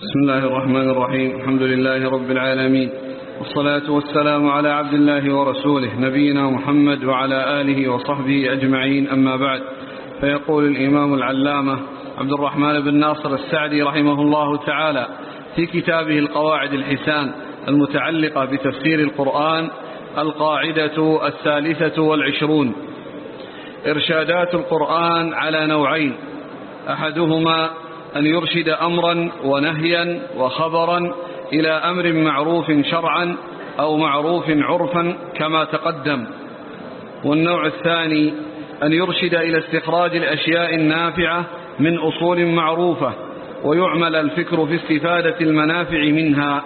بسم الله الرحمن الرحيم. الحمد لله رب العالمين. والصلاة والسلام على عبد الله ورسوله نبينا محمد وعلى آله وصحبه أجمعين. أما بعد فيقول الإمام العلامة عبد الرحمن بن ناصر السعدي رحمه الله تعالى في كتابه القواعد الحسان المتعلقة بتفسير القرآن القاعدة الثالثة والعشرون. إرشادات القرآن على نوعين أحدهما أن يرشد أمرا ونهيا وخبرا إلى أمر معروف شرعا أو معروف عرفا كما تقدم. والنوع الثاني أن يرشد إلى استخراج الأشياء النافعة من أصول معروفة ويعمل الفكر في استفادة المنافع منها.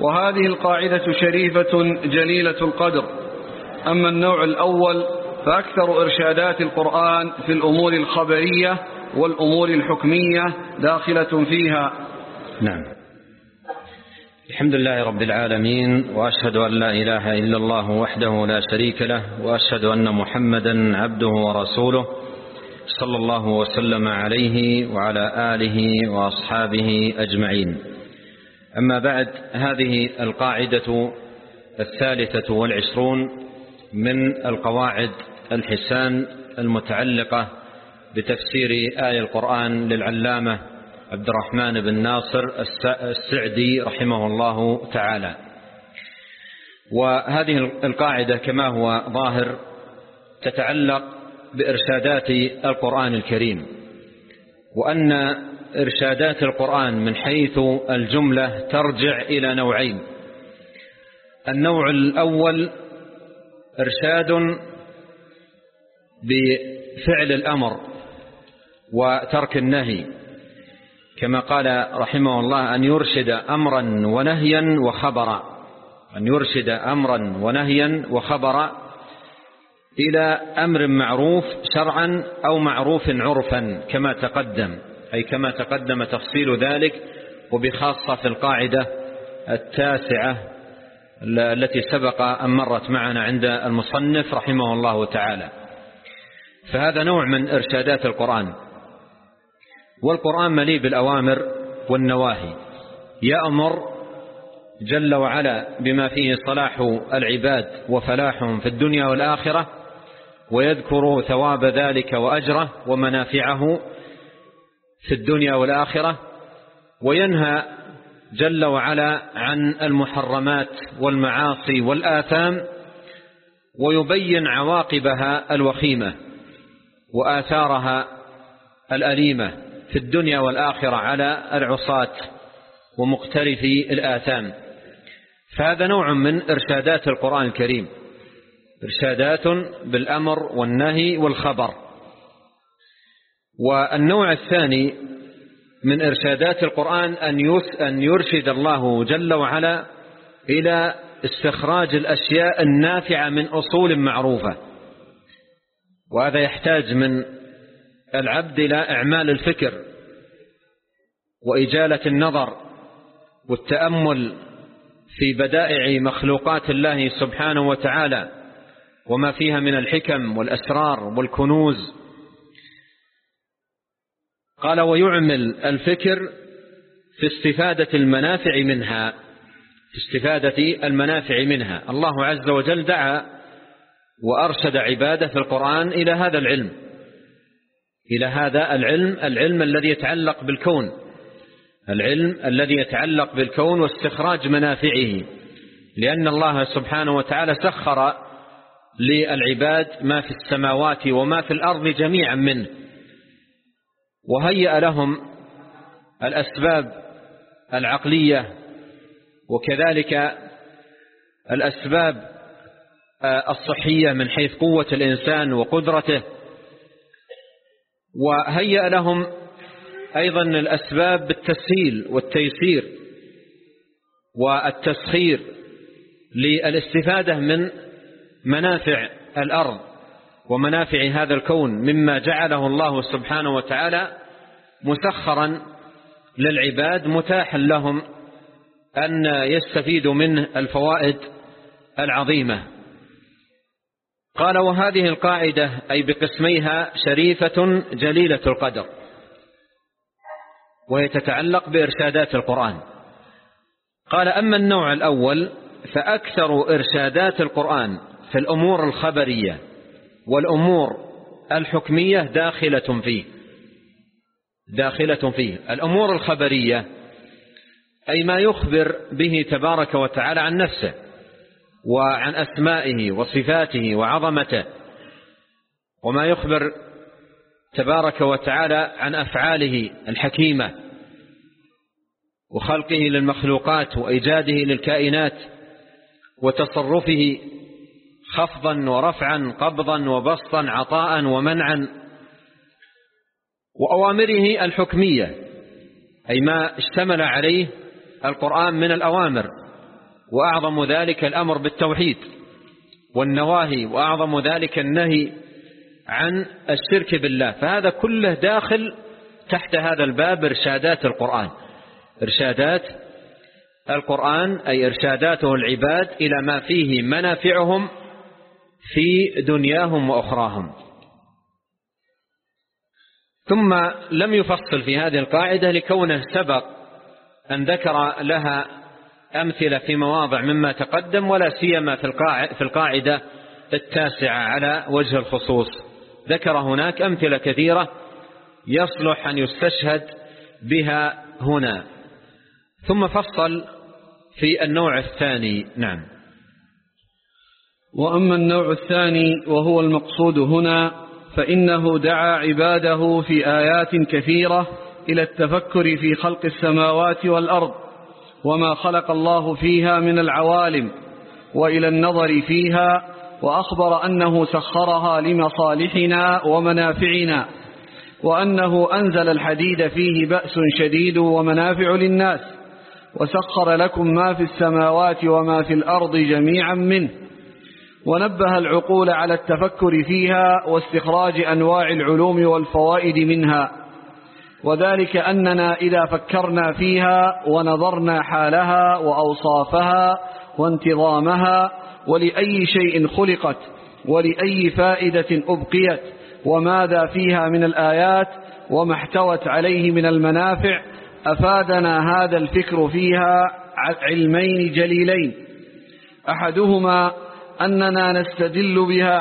وهذه القاعدة شريفة جليلة القدر. أما النوع الأول فأكثر إرشادات القرآن في الأمور الخبرية والأمور الحكمية داخلة فيها. نعم. الحمد لله رب العالمين وأشهد أن لا إله إلا الله وحده لا شريك له وأشهد أن محمدا عبده ورسوله صلى الله وسلم عليه وعلى آله وأصحابه أجمعين. أما بعد هذه القاعدة الثالثة والعشرون من القواعد الحسان المتعلقة بتفسير آية القرآن للعلامة عبد الرحمن بن ناصر السعدي رحمه الله تعالى. وهذه القاعدة كما هو ظاهر تتعلق بإرشادات القرآن الكريم وأن إرشادات القرآن من حيث الجملة ترجع إلى نوعين. النوع الأول إرشاد بفعل الأمر. وترك النهي. كما قال رحمه الله أن يرشد أمرا ونهيا وخبرا. أن يرشد أمرا ونهيا وخبرا إلى أمر معروف شرعا أو معروف عرفا كما تقدم. أي كما تقدم تفصيل ذلك وبخاصة في القاعدة التاسعة التي سبق أن مرت معنا عند المصنف رحمه الله تعالى. فهذا نوع من إرشادات القرآن. والقرآن مليء بالأوامر والنواهي. يأمر جل وعلا بما فيه صلاح العباد وفلاحهم في الدنيا والآخرة ويذكر ثواب ذلك وأجره ومنافعه في الدنيا والآخرة وينهى جل وعلا عن المحرمات والمعاصي والآثام ويبين عواقبها الوخيمة وآثارها الأليمة. في الدنيا والآخرة على العصاة ومقترفي الآثام. فهذا نوع من إرشادات القرآن الكريم. إرشادات بالأمر والنهي والخبر. والنوع الثاني من إرشادات القرآن أن يرشد الله جل وعلا إلى استخراج الأشياء النافعة من أصول معروفة. وهذا يحتاج من العبد إلى إعمال الفكر وإجالة النظر والتأمل في بدائع مخلوقات الله سبحانه وتعالى وما فيها من الحكم والأسرار والكنوز. قال ويعمل الفكر في استفادة المنافع منها في استفادة المنافع منها. الله عز وجل دعا وأرشد عباده في القرآن إلى هذا العلم. إلى هذا العلم العلم الذي يتعلق بالكون. العلم الذي يتعلق بالكون واستخراج منافعه. لأن الله سبحانه وتعالى سخر للعباد ما في السماوات وما في الأرض جميعا منه. وهيأ لهم الأسباب العقلية وكذلك الأسباب الصحية من حيث قوة الإنسان وقدرته. وهيأ لهم أيضا الأسباب بالتسهيل والتيسير والتسخير للاستفادة من منافع الأرض ومنافع هذا الكون مما جعله الله سبحانه وتعالى مسخرا للعباد متاحا لهم أن يستفيدوا منه الفوائد العظيمة. قال وهذه القاعدة أي بقسميها شريفة جليلة القدر وهي تتعلق بإرشادات القرآن. قال أما النوع الأول فأكثر إرشادات القرآن في الأمور الخبرية والأمور الحكمية داخلة فيه. داخلة فيه. الأمور الخبرية أي ما يخبر به تبارك وتعالى عن نفسه. وعن أسمائه وصفاته وعظمته وما يخبر تبارك وتعالى عن أفعاله الحكيمة وخلقه للمخلوقات وإيجاده للكائنات وتصرفه خفضا ورفعا قبضا وبسطا عطاء ومنعا وأوامره الحكمية أي ما اشتمل عليه القرآن من الأوامر. وأعظم ذلك الأمر بالتوحيد والنواهي وأعظم ذلك النهي عن الشرك بالله. فهذا كله داخل تحت هذا الباب إرشادات القرآن. إرشادات القرآن أي إرشاداته العباد إلى ما فيه منافعهم في دنياهم وأخراهم. ثم لم يفصل في هذه القاعدة لكونه سبق أن ذكر لها أمثلة في مواضع مما تقدم ولا سيما في القاعدة التاسعة على وجه الخصوص. ذكر هناك أمثلة كثيرة يصلح أن يستشهد بها هنا. ثم فصل في النوع الثاني. نعم. وأما النوع الثاني وهو المقصود هنا فإنه دعا عباده في آيات كثيرة إلى التفكر في خلق السماوات والأرض. وما خلق الله فيها من العوالم وإلى النظر فيها وأخبر أنه سخرها لمصالحنا ومنافعنا وأنه أنزل الحديد فيه بأس شديد ومنافع للناس وسخر لكم ما في السماوات وما في الأرض جميعا منه ونبه العقول على التفكر فيها واستخراج أنواع العلوم والفوائد منها وذلك أننا إذا فكرنا فيها ونظرنا حالها وأوصافها وانتظامها ولأي شيء خلقت ولأي فائدة أبقيت وماذا فيها من الآيات وما احتوت عليه من المنافع أفادنا هذا الفكر فيها علمين جليلين. أحدهما أننا نستدل بها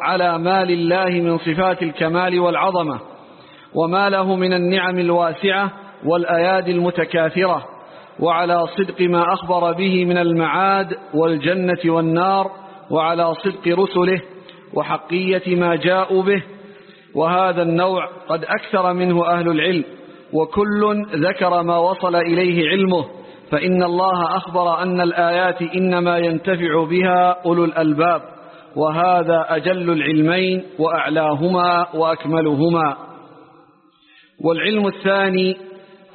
على, ما لله من صفات الكمال والعظمة. وما له من النعم الواسعة والأياد المتكاثرة وعلى صدق ما أخبر به من المعاد والجنة والنار وعلى صدق رسله وحقية ما جاءوا به. وهذا النوع قد أكثر منه أهل العلم وكل ذكر ما وصل إليه علمه. فإن الله أخبر أن الآيات إنما ينتفع بها أولو الألباب وهذا أجل العلمين وأعلاهما وأكملهما. والعلم الثاني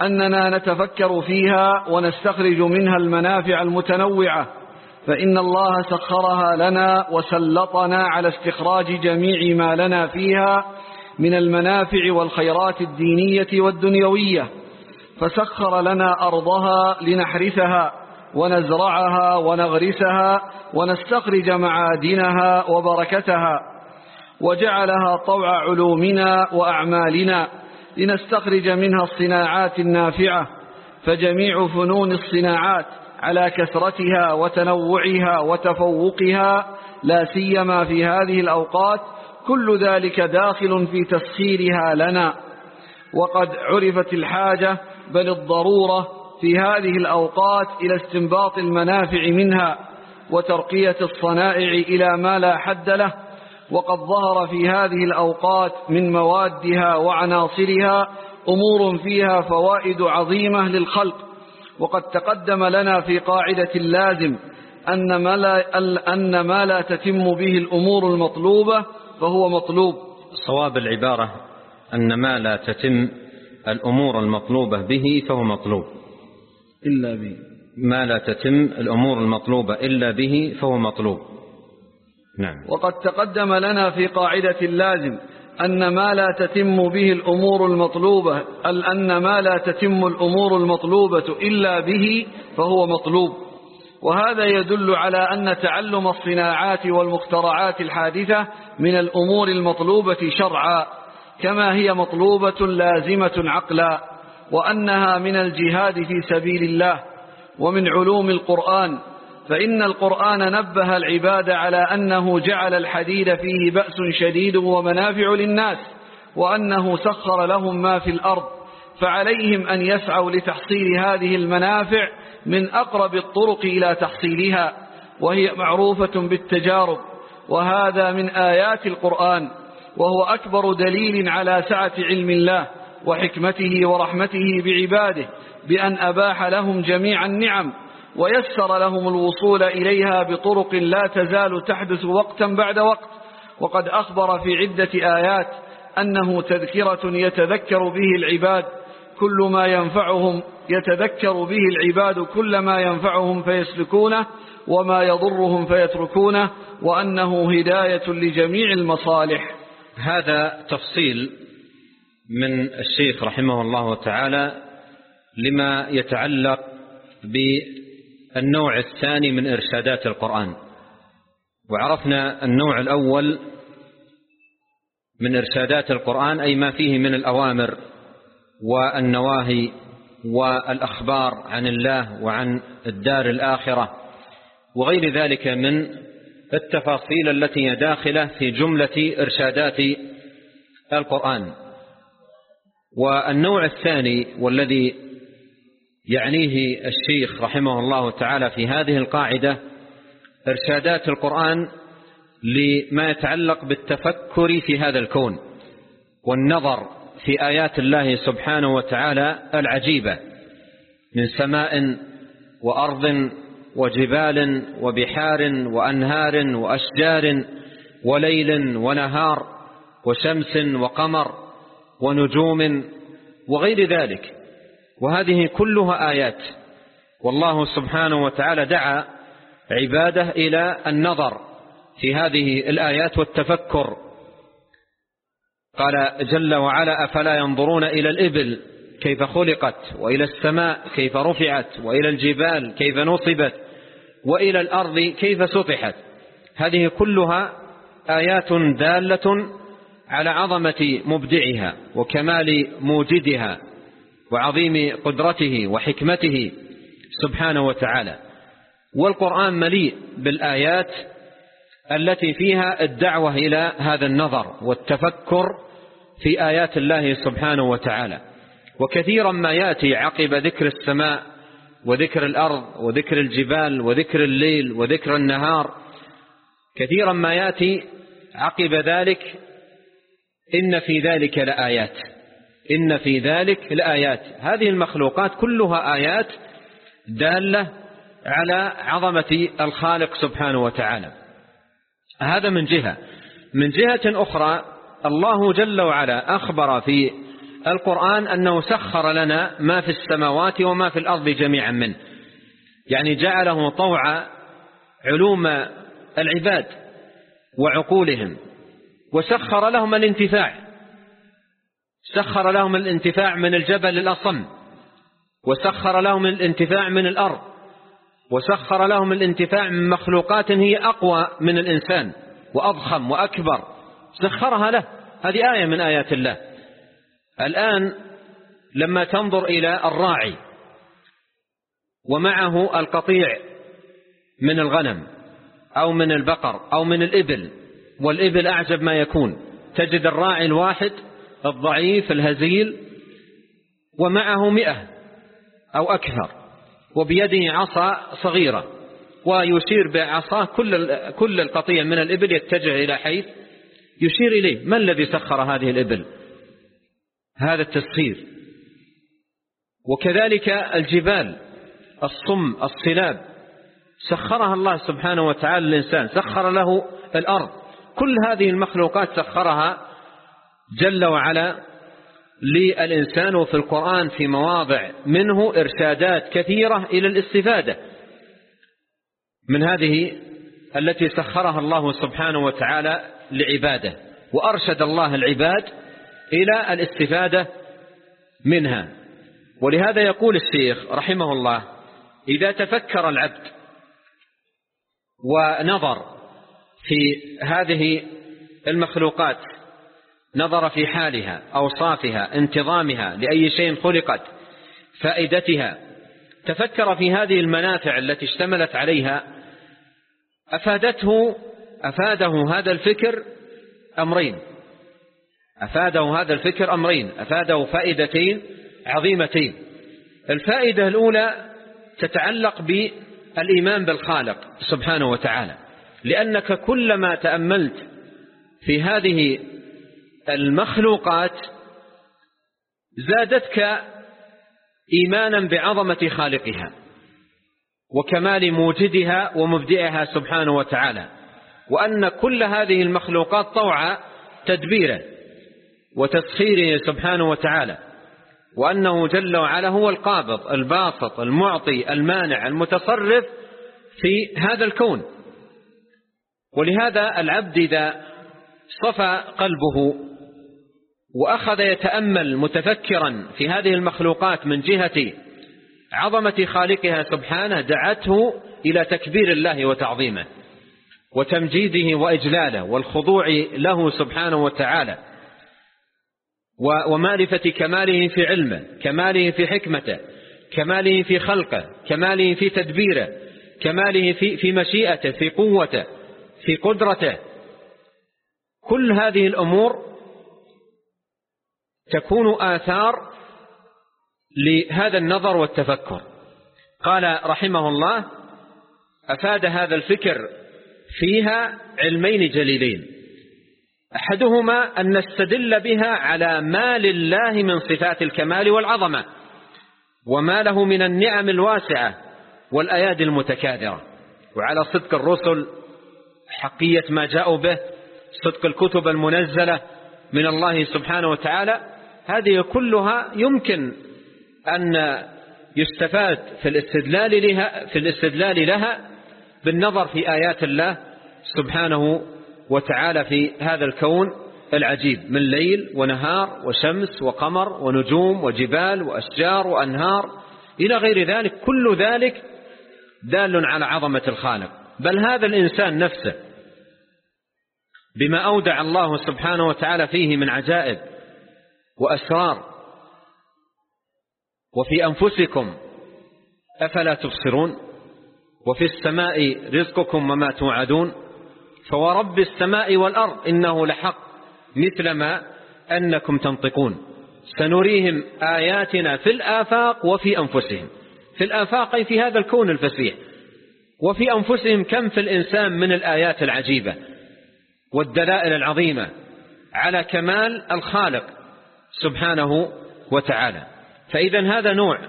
أننا نتفكر فيها ونستخرج منها المنافع المتنوعة فإن الله سخرها لنا وسلطنا على استخراج جميع ما لنا فيها من المنافع والخيرات الدينية والدنيوية فسخر لنا أرضها لنحرثها ونزرعها ونغرسها ونستخرج معادنها وبركتها وجعلها طوع علومنا وأعمالنا لنستخرج منها الصناعات النافعة فجميع فنون الصناعات على كثرتها وتنوعها وتفوقها لا سيما في هذه الأوقات كل ذلك داخل في تسخيرها لنا. وقد عرفت الحاجة بل الضرورة في هذه الأوقات إلى استنباط المنافع منها وترقية الصنائع إلى ما لا حد له. وقد ظهر في هذه الأوقات من موادها وعناصرها أمور فيها فوائد عظيمة للخلق. وقد تقدم لنا في قاعدة اللازم أن ما لا, أن ما لا تتم به الأمور المطلوبة فهو مطلوب. صواب العبارة أن ما لا تتم الأمور المطلوبة به فهو مطلوب. إلا به. ما لا تتم الأمور المطلوبة إلا به فهو مطلوب. نعم. وقد تقدم لنا في قاعدة اللازم أن ما لا تتم به الأمور المطلوبة أن ما لا تتم الأمور المطلوبة إلا به فهو مطلوب. وهذا يدل على أن تعلم الصناعات والمخترعات الحادثة من الأمور المطلوبة شرعا كما هي مطلوبة لازمة عقلا وأنها من الجهاد في سبيل الله ومن علوم القرآن فإن القرآن نبه العباد على أنه جعل الحديد فيه بأس شديد ومنافع للناس وأنه سخر لهم ما في الأرض فعليهم أن يسعوا لتحصيل هذه المنافع من أقرب الطرق إلى تحصيلها وهي معروفة بالتجارب وهذا من آيات القرآن وهو أكبر دليل على سعة علم الله وحكمته ورحمته بعباده بأن أباح لهم جميع النعم. ويسر لهم الوصول إليها بطرق لا تزال تحدث وقتا بعد وقت. وقد أخبر في عدة آيات أنه تذكرة يتذكر به العباد كل ما ينفعهم يتذكر به العباد كل ما ينفعهم فيسلكونه وما يضرهم فيتركونه وأنه هداية لجميع المصالح. هذا تفصيل من الشيخ رحمه الله تعالى لما يتعلق بالنوع الثاني من إرشادات القرآن. وعرفنا النوع الأول من إرشادات القرآن أي ما فيه من الأوامر والنواهي والأخبار عن الله وعن الدار الآخرة وغير ذلك من التفاصيل التي هي داخلة في جملة إرشادات القرآن. والنوع الثاني والذي يعنيه الشيخ رحمه الله تعالى في هذه القاعدة إرشادات القرآن لما يتعلق بالتفكر في هذا الكون والنظر في آيات الله سبحانه وتعالى العجيبة من سماء وأرض وجبال وبحار وأنهار وأشجار وليل ونهار وشمس وقمر ونجوم وغير ذلك وهذه كلها آيات. والله سبحانه وتعالى دعا عباده إلى النظر في هذه الآيات والتفكر. قال جل وعلا أفلا ينظرون إلى الإبل كيف خلقت وإلى السماء كيف رفعت وإلى الجبال كيف نصبت وإلى الأرض كيف سطحت. هذه كلها آيات دالة على عظمة مبدعها وكمال موجدها. وعظيم قدرته وحكمته سبحانه وتعالى. والقرآن مليء بالآيات التي فيها الدعوة إلى هذا النظر والتفكر في آيات الله سبحانه وتعالى. وكثيرا ما يأتي عقب ذكر السماء وذكر الأرض وذكر الجبال وذكر الليل وذكر النهار. كثيرا ما يأتي عقب ذلك إن في ذلك لآيات. إن في ذلك لآيات. هذه المخلوقات كلها آيات دالة على عظمة الخالق سبحانه وتعالى. هذا من جهة. من جهة أخرى الله جل وعلا أخبر في القرآن أنه سخر لنا ما في السماوات وما في الأرض جميعا منه. يعني جعله طوع علوم العباد وعقولهم وسخر لهم الانتفاع. سخر لهم الانتفاع من الجبل الأصم وسخر لهم الانتفاع من الأرض وسخر لهم الانتفاع من مخلوقات هي أقوى من الإنسان وأضخم وأكبر. سخرها له. هذه آية من آيات الله. الآن لما تنظر إلى الراعي ومعه القطيع من الغنم أو من البقر أو من الإبل والإبل أعجب ما يكون. تجد الراعي الواحد الضعيف الهزيل ومعه مئة أو أكثر وبيده عصا صغيرة ويشير بعصاه كل كل القطيع من الإبل يتجه إلى حيث يشير إليه. ما الذي سخر هذه الإبل؟ هذا التسخير. وكذلك الجبال الصم الصلاب. سخرها الله سبحانه وتعالى للإنسان سخر له الأرض. كل هذه المخلوقات سخرها جل وعلا للإنسان وفي القرآن في مواضع منه إرشادات كثيرة إلى الاستفادة. من هذه التي سخرها الله سبحانه وتعالى لعباده وأرشد الله العباد إلى الاستفادة منها. ولهذا يقول الشيخ رحمه الله إذا تفكر العبد ونظر في هذه المخلوقات نظر في حالها أوصافها انتظامها لأي شيء خلقت فائدتها. تفكر في هذه المنافع التي اشتملت عليها. أفادته أفاده هذا الفكر أمرين. أفاده هذا الفكر أمرين. أفاده فائدتين عظيمتين. الفائدة الأولى تتعلق بالإيمان بالخالق سبحانه وتعالى لأنك كلما تأملت في هذه المخلوقات زادتك إيمانا بعظمة خالقها وكمال موجدها ومبدئها سبحانه وتعالى وأن كل هذه المخلوقات طوع تدبيره وتسخيره سبحانه وتعالى وأنه جل وعلا هو القابض الباسط المعطي المانع المتصرف في هذا الكون. ولهذا العبد إذا صفى قلبه وأخذ يتأمل متفكرا في هذه المخلوقات من جهة عظمة خالقها سبحانه دعته إلى تكبير الله وتعظيمه وتمجيده وإجلاله والخضوع له سبحانه وتعالى ومعرفة كماله في علمه كماله في حكمته كماله في خلقه كماله في تدبيره كماله في, في مشيئته في قوته في قدرته. كل هذه الأمور تكون آثار لهذا النظر والتفكر. قال رحمه الله أفاد هذا الفكر فيها علمين جليلين. أحدهما أن نستدل بها على ما لله من صفات الكمال والعظمة وما له من النعم الواسعة والأيادي المتكاثرة. وعلى صدق الرسل حقية ما جاءوا به صدق الكتب المنزلة من الله سبحانه وتعالى هذه كلها يمكن أن يستفاد في الاستدلال لها, في الاستدلال لها بالنظر في آيات الله سبحانه وتعالى في هذا الكون العجيب من ليل ونهار وشمس وقمر ونجوم وجبال وأشجار وأنهار. إلى غير ذلك كل ذلك دال على عظمة الخالق. بل هذا الإنسان نفسه بما أودع الله سبحانه وتعالى فيه من عجائب وأسرار. وفي أنفسكم أفلا تبصرون؟ وفي السماء رزقكم وما توعدون؟ فورب السماء والأرض إنه لحق مثل ما أنكم تنطقون. سنريهم آياتنا في الآفاق وفي أنفسهم. في الآفاق أي في هذا الكون الفسيح. وفي أنفسهم كم في الإنسان من الآيات العجيبة والدلائل العظيمة على كمال الخالق. سبحانه وتعالى. فإذا هذا نوع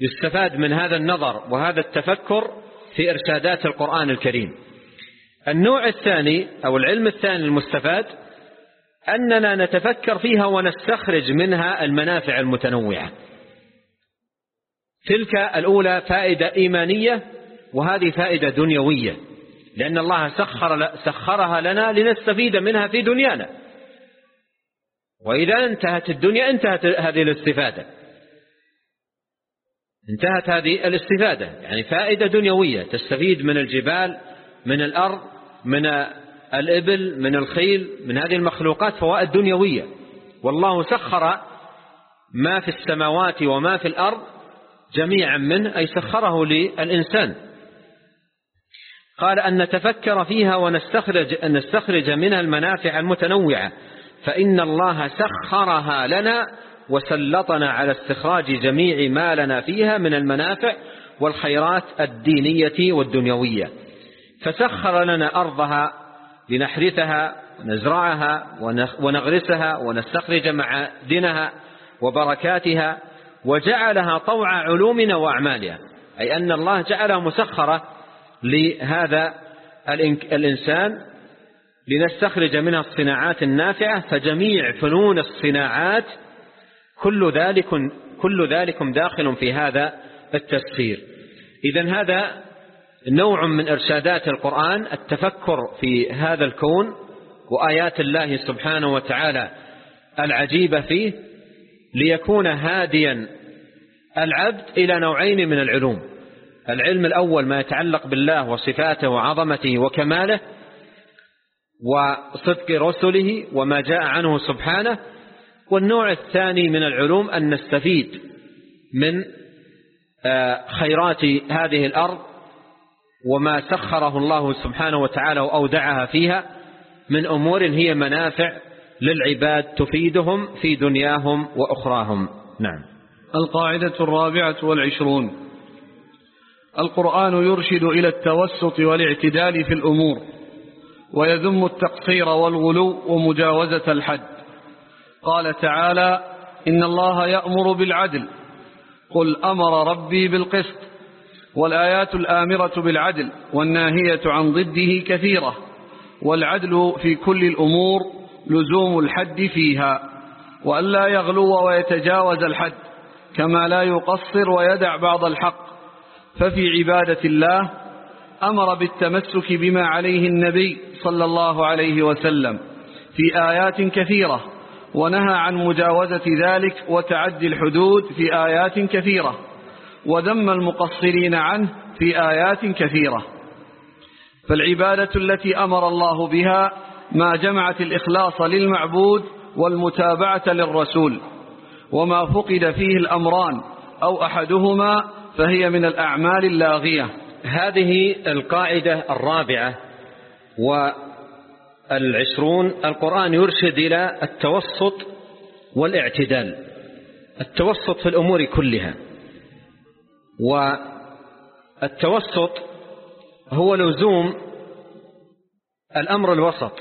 يستفاد من هذا النظر وهذا التفكر في إرشادات القرآن الكريم. النوع الثاني أو العلم الثاني المستفاد أننا نتفكر فيها ونستخرج منها المنافع المتنوعة. تلك الأولى فائدة إيمانية وهذه فائدة دنيوية لأن الله سخر سخرها لنا لنستفيد منها في دنيانا. وإذا انتهت الدنيا انتهت هذه الاستفادة. انتهت هذه الاستفادة. يعني فائدة دنيوية. تستفيد من الجبال من الأرض من الإبل من الخيل من هذه المخلوقات فوائد دنيوية. والله سخر ما في السماوات وما في الأرض جميعا منه أي سخره للإنسان. قال أن نتفكر فيها ونستخرج أن نستخرج منها المنافع المتنوعة. فإن الله سخرها لنا وسلطنا على استخراج جميع ما لنا فيها من المنافع والخيرات الدينية والدنيوية. فسخر لنا أرضها لنحرثها ونزرعها ونغرسها ونستخرج معادنها وبركاتها وجعلها طوع علومنا وأعمالها. أي أن الله جعلها مسخرة لهذا الإنسان لنستخرج منها الصناعات النافعة فجميع فنون الصناعات كل ذلك كل ذلكم داخل في هذا التسخير. إذا هذا نوع من إرشادات القرآن التفكر في هذا الكون وآيات الله سبحانه وتعالى العجيبة فيه ليكون هاديا العبد إلى نوعين من العلوم. العلم الأول ما يتعلق بالله وصفاته وعظمته وكماله وصدق رسله وما جاء عنه سبحانه. والنوع الثاني من العلوم أن نستفيد من خيرات هذه الأرض وما سخره الله سبحانه وتعالى وأودعها فيها من أمور هي منافع للعباد تفيدهم في دنياهم وأخراهم. نعم. القاعدة الرابعة والعشرون. القرآن يرشد إلى التوسط والاعتدال في الأمور. ويذم التقصير والغلو ومجاوزة الحد. قال تعالى إن الله يأمر بالعدل. قل أمر ربي بالقسط. والآيات الآمرة بالعدل والناهية عن ضده كثيرة. والعدل في كل الأمور لزوم الحد فيها. وأن لا يغلو ويتجاوز الحد كما لا يقصر ويدع بعض الحق. ففي عبادة الله أمر بالتمسك بما عليه النبي صلى الله عليه وسلم في آيات كثيرة ونهى عن مجاوزة ذلك وتعدي الحدود في آيات كثيرة وذم المقصرين عنه في آيات كثيرة. فالعبادة التي أمر الله بها ما جمعت الإخلاص للمعبود والمتابعة للرسول وما فقد فيه الأمران أو أحدهما فهي من الأعمال اللاغية. هذه القاعدة الرابعة والعشرون القرآن يرشد إلى التوسط والاعتدال التوسط في الأمور كلها. والتوسط هو لزوم الأمر الوسط.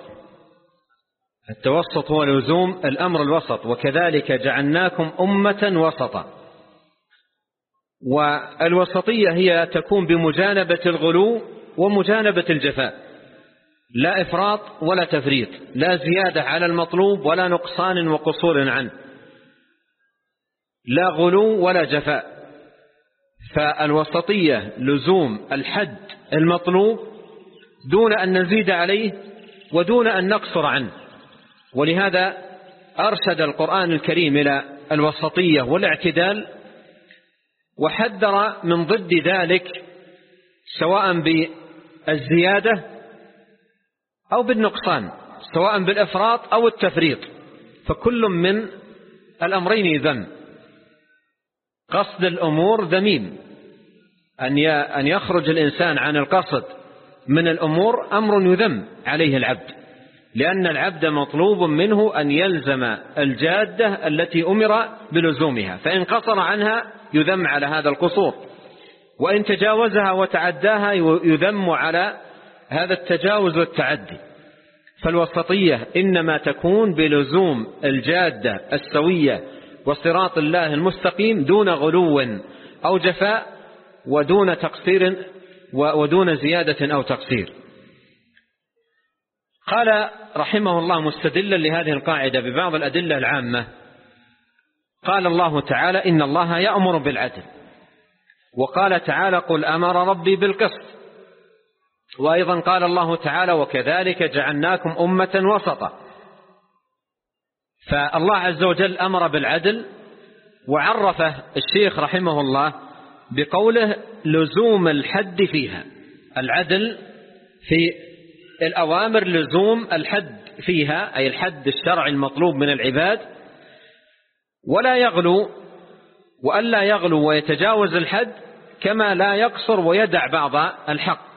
التوسط هو لزوم الأمر الوسط وكذلك جعلناكم أمة وسطا. والوسطية هي تكون بمجانبة الغلو ومجانبة الجفاء. لا إفراط ولا تفريط لا زيادة على المطلوب ولا نقصان وقصور عنه. لا غلو ولا جفاء. فالوسطية لزوم الحد المطلوب دون أن نزيد عليه ودون أن نقصر عنه. ولهذا أرشد القرآن الكريم إلى الوسطية والاعتدال وحذر من ضد ذلك سواء بالزيادة أو بالنقصان سواء بالإفراط أو التفريط. فكل من الأمرين ذم. قصد الأمور ذميم. أن يخرج الإنسان عن القصد من الأمور أمر يذم عليه العبد. لأن العبد مطلوب منه أن يلزم الجادة التي أمر بلزومها. فإن قصر عنها يذم على هذا القصور. وإن تجاوزها وتعداها يذم على هذا التجاوز والتعدي. فالوسطية إنما تكون بلزوم الجادة السوية وصراط الله المستقيم دون غلو أو جفاء ودون تقصير ودون زيادة أو تقصير. قال رحمه الله مستدلا لهذه القاعدة ببعض الأدلة العامة. قال الله تعالى إن الله يأمر بالعدل. وقال تعالى قل أمر ربي بالقسط. وأيضا قال الله تعالى وكذلك جعلناكم أمة وسطا. فالله عز وجل أمر بالعدل وعرفه الشيخ رحمه الله بقوله لزوم الحد فيها. العدل في الأوامر لزوم الحد فيها أي الحد الشرعي المطلوب من العباد. ولا يغلو وألا يغلو ويتجاوز الحد كما لا يقصر ويدع بعض الحق.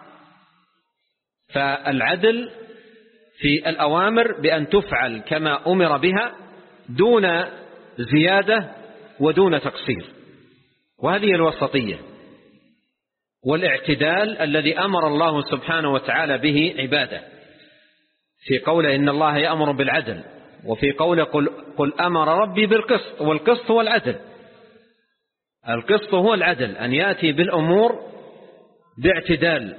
فالعدل في الأوامر بأن تفعل كما أمر بها دون زيادة ودون تقصير. وهذه الوسطية. والاعتدال الذي أمر الله سبحانه وتعالى به عباده. في قوله إن الله يأمر بالعدل وفي قوله قل, قل أمر ربي بالقسط والقسط هو العدل. القسط هو العدل أن يأتي بالأمور باعتدال.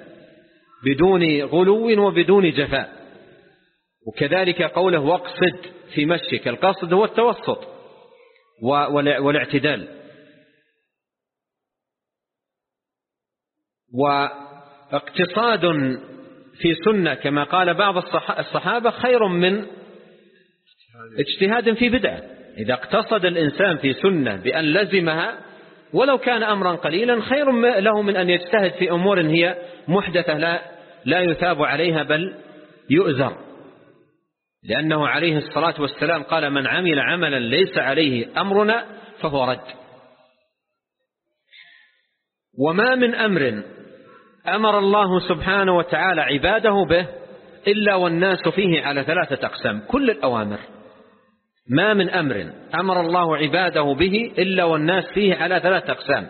بدون غلو وبدون جفاء. وكذلك قوله واقصد في مشيك القصد هو التوسط والاعتدال. واقتصاد في سنة كما قال بعض الصحابة خير من اجتهاد في بدعة. إذا اقتصد الإنسان في سنة بأن لزمها ولو كان أمرا قليلا خير له من أن يجتهد في أمور هي محدثة لا, لا يثاب عليها بل يؤذر. لأنه عليه الصلاة والسلام قال من عمل عملا ليس عليه أمرنا فهو رد. وما من أمر أمر الله سبحانه وتعالى عباده به إلا والناس فيه على ثلاثة أقسام كل الأوامر. ما من أمر أمر الله عباده به إلا والناس فيه على ثلاثة أقسام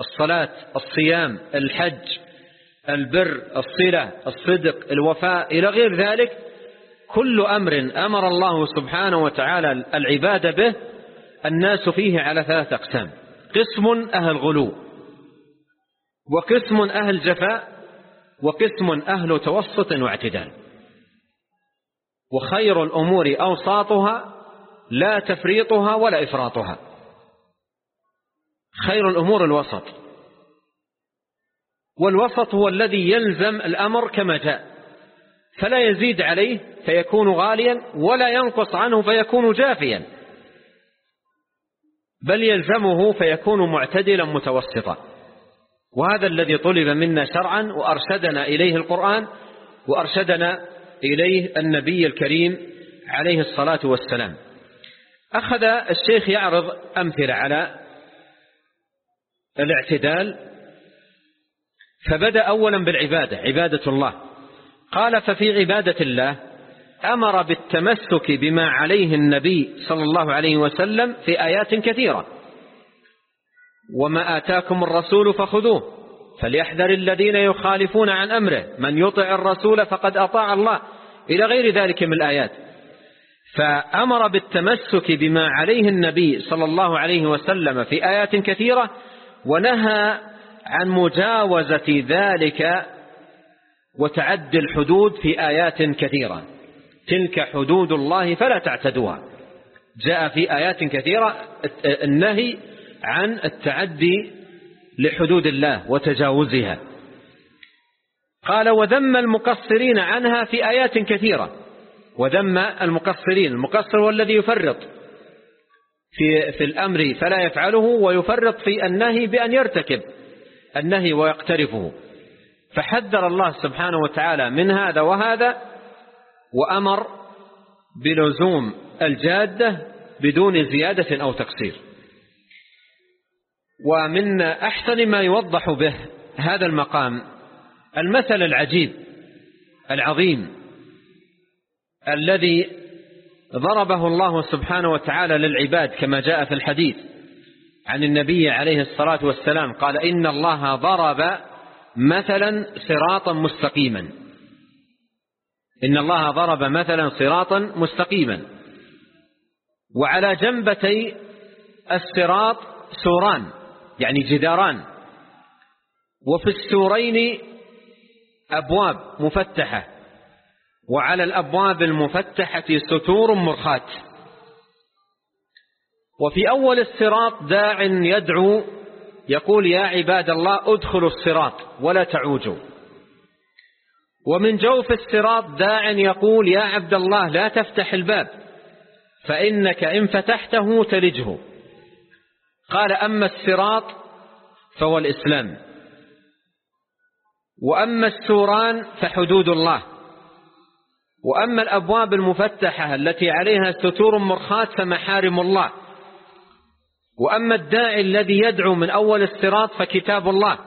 الصلاة الصيام الحج البر الصلة الصدق الوفاء إلى غير ذلك كل أمر أمر الله سبحانه وتعالى العباد به الناس فيه على ثلاثة أقسام. قسم أهل غلو وقسم أهل جفاء وقسم أهل توسط واعتدال. وخير الأمور أوساطها لا تفريطها ولا إفراطها. خير الأمور الوسط. والوسط هو الذي يلزم الأمر كما جاء. فلا يزيد عليه فيكون غاليا ولا ينقص عنه فيكون جافيا. بل يلزمه فيكون معتدلا متوسطا. وهذا الذي طلب منا شرعا وأرشدنا إليه القرآن وأرشدنا إليه النبي الكريم عليه الصلاة والسلام. أخذ الشيخ يعرض أمثلة على الاعتدال فبدأ أولا بالعبادة عبادة الله. قال ففي عبادة الله أمر بالتمسك بما عليه النبي صلى الله عليه وسلم في آيات كثيرة. وما آتاكم الرسول فخذوه فليحذر الذين يخالفون عن أمره. من يطع الرسول فقد أطاع الله. إلى غير ذلك من الآيات. فأمر بالتمسك بما عليه النبي صلى الله عليه وسلم في آيات كثيرة ونهى عن مجاوزة ذلك وتعدي الحدود في آيات كثيرة. تلك حدود الله فلا تعتدوها. جاء في آيات كثيرة النهي عن التعدي لحدود الله وتجاوزها. قال وذم المقصرين عنها في آيات كثيرة. وذم المقصرين. المقصر هو الذي يفرط في, في الأمر فلا يفعله ويفرط في النهي بأن يرتكب. النهي ويقترفه. فحذر الله سبحانه وتعالى من هذا وهذا وأمر بلزوم الجادة بدون زيادة أو تقصير. ومن أحسن ما يوضح به هذا المقام المثل العجيب العظيم الذي ضربه الله سبحانه وتعالى للعباد كما جاء في الحديث. عن النبي عليه الصلاة والسلام قال إن الله ضرب مثلا صراطا مستقيما. إن الله ضرب مثلا صراطا مستقيما. وعلى جنبتي الصراط سوران يعني جداران. وفي السورين أبواب مفتحة. وعلى الأبواب المفتحة ستور مرخاة. وفي أول الصراط داع يدعو يقول يا عباد الله ادخلوا الصراط ولا تعوجوا. ومن جوف الصراط داع يقول يا عبد الله لا تفتح الباب فإنك إن فتحته تلجه. قال أما الصراط فهو الإسلام. وأما السوران فحدود الله. وأما الأبواب المفتحة التي عليها ستور مرخات فمحارم الله. وأما الداعي الذي يدعو من أول الصراط فكتاب الله.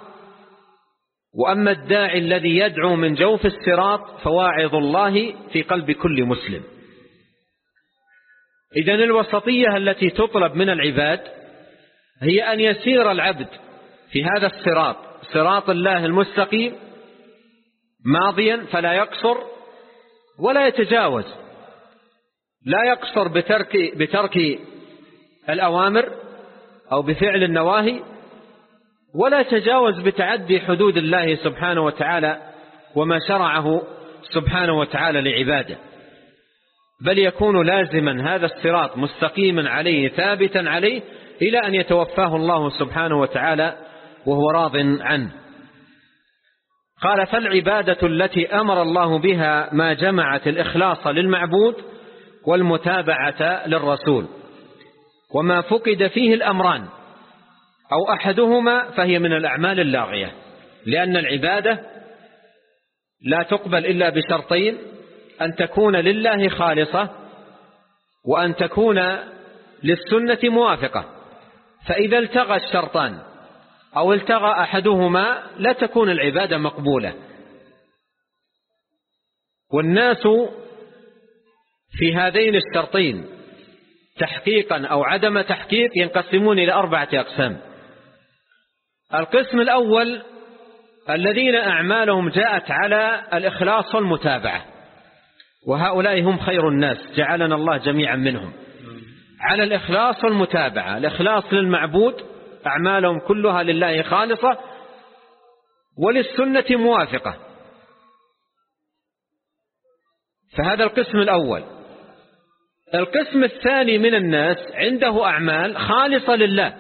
وأما الداعي الذي يدعو من جوف الصراط فواعظ الله في قلب كل مسلم. إذن الوسطية التي تطلب من العباد هي أن يسير العبد في هذا الصراط صراط الله المستقيم ماضيا فلا يقصر ولا يتجاوز. لا يقصر بترك, بترك الأوامر أو بفعل النواهي ولا يتجاوز بتعدي حدود الله سبحانه وتعالى وما شرعه سبحانه وتعالى لعباده. بل يكون لازما هذا الصراط مستقيما عليه ثابتا عليه إلى أن يتوفاه الله سبحانه وتعالى وهو راض عنه. قال فالعبادة التي أمر الله بها ما جمعت الإخلاص للمعبود والمتابعة للرسول. وما فقد فيه الأمران أو أحدهما فهي من الأعمال اللاغية لأن العبادة لا تقبل إلا بشرطين أن تكون لله خالصة وأن تكون للسنة موافقة. فإذا التغى الشرطان أو التغى أحدهما لا تكون العبادة مقبولة. والناس في هذين الشرطين تحقيقا أو عدم تحقيق ينقسمون إلى أربعة أقسام. القسم الأول الذين أعمالهم جاءت على الإخلاص والمتابعة وهؤلاء هم خير الناس جعلنا الله جميعا منهم. على الإخلاص والمتابعة الإخلاص للمعبود أعمالهم كلها لله خالصة وللسنة موافقة. فهذا القسم الأول. القسم الثاني من الناس عنده أعمال خالصة لله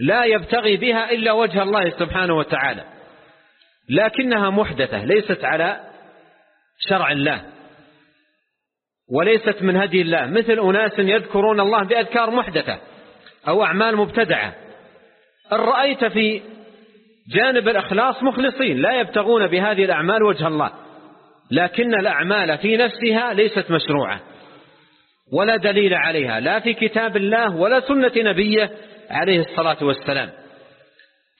لا يبتغي بها إلا وجه الله سبحانه وتعالى لكنها محدثة ليست على شرع الله وليست من هدي الله مثل أناس يذكرون الله بأذكار محدثة أو أعمال مبتدعة. أن رأيت في جانب الإخلاص مخلصين لا يبتغون بهذه الأعمال وجه الله لكن الأعمال في نفسها ليست مشروعة. ولا دليل عليها لا في كتاب الله ولا سنة نبيه عليه الصلاة والسلام.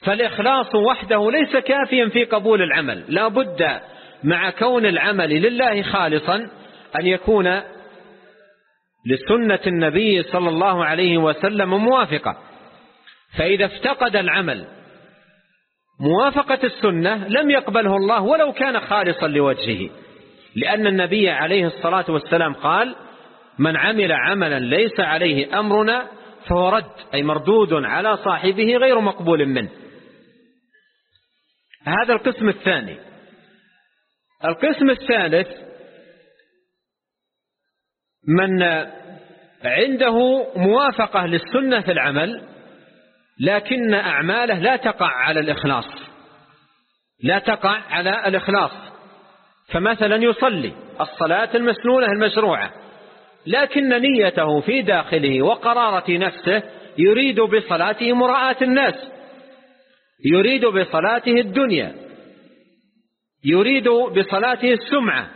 فالإخلاص وحده ليس كافيا في قبول العمل. لا بد مع كون العمل لله خالصا أن يكون لسنة النبي صلى الله عليه وسلم موافقة. فإذا افتقد العمل موافقة السنة لم يقبله الله ولو كان خالصا لوجهه. لأن النبي عليه الصلاة والسلام قال من عمل عملا ليس عليه أمرنا فهو رد أي مردود على صاحبه غير مقبول منه. هذا القسم الثاني. القسم الثالث من عنده موافقة للسنة في العمل لكن أعماله لا تقع على الإخلاص. لا تقع على الإخلاص. فمثلا يصلي الصلاة المسنونة المشروعة. لكن نيته في داخله وقرارة نفسه يريد بصلاته مراءة الناس يريد بصلاته الدنيا يريد بصلاته السمعة.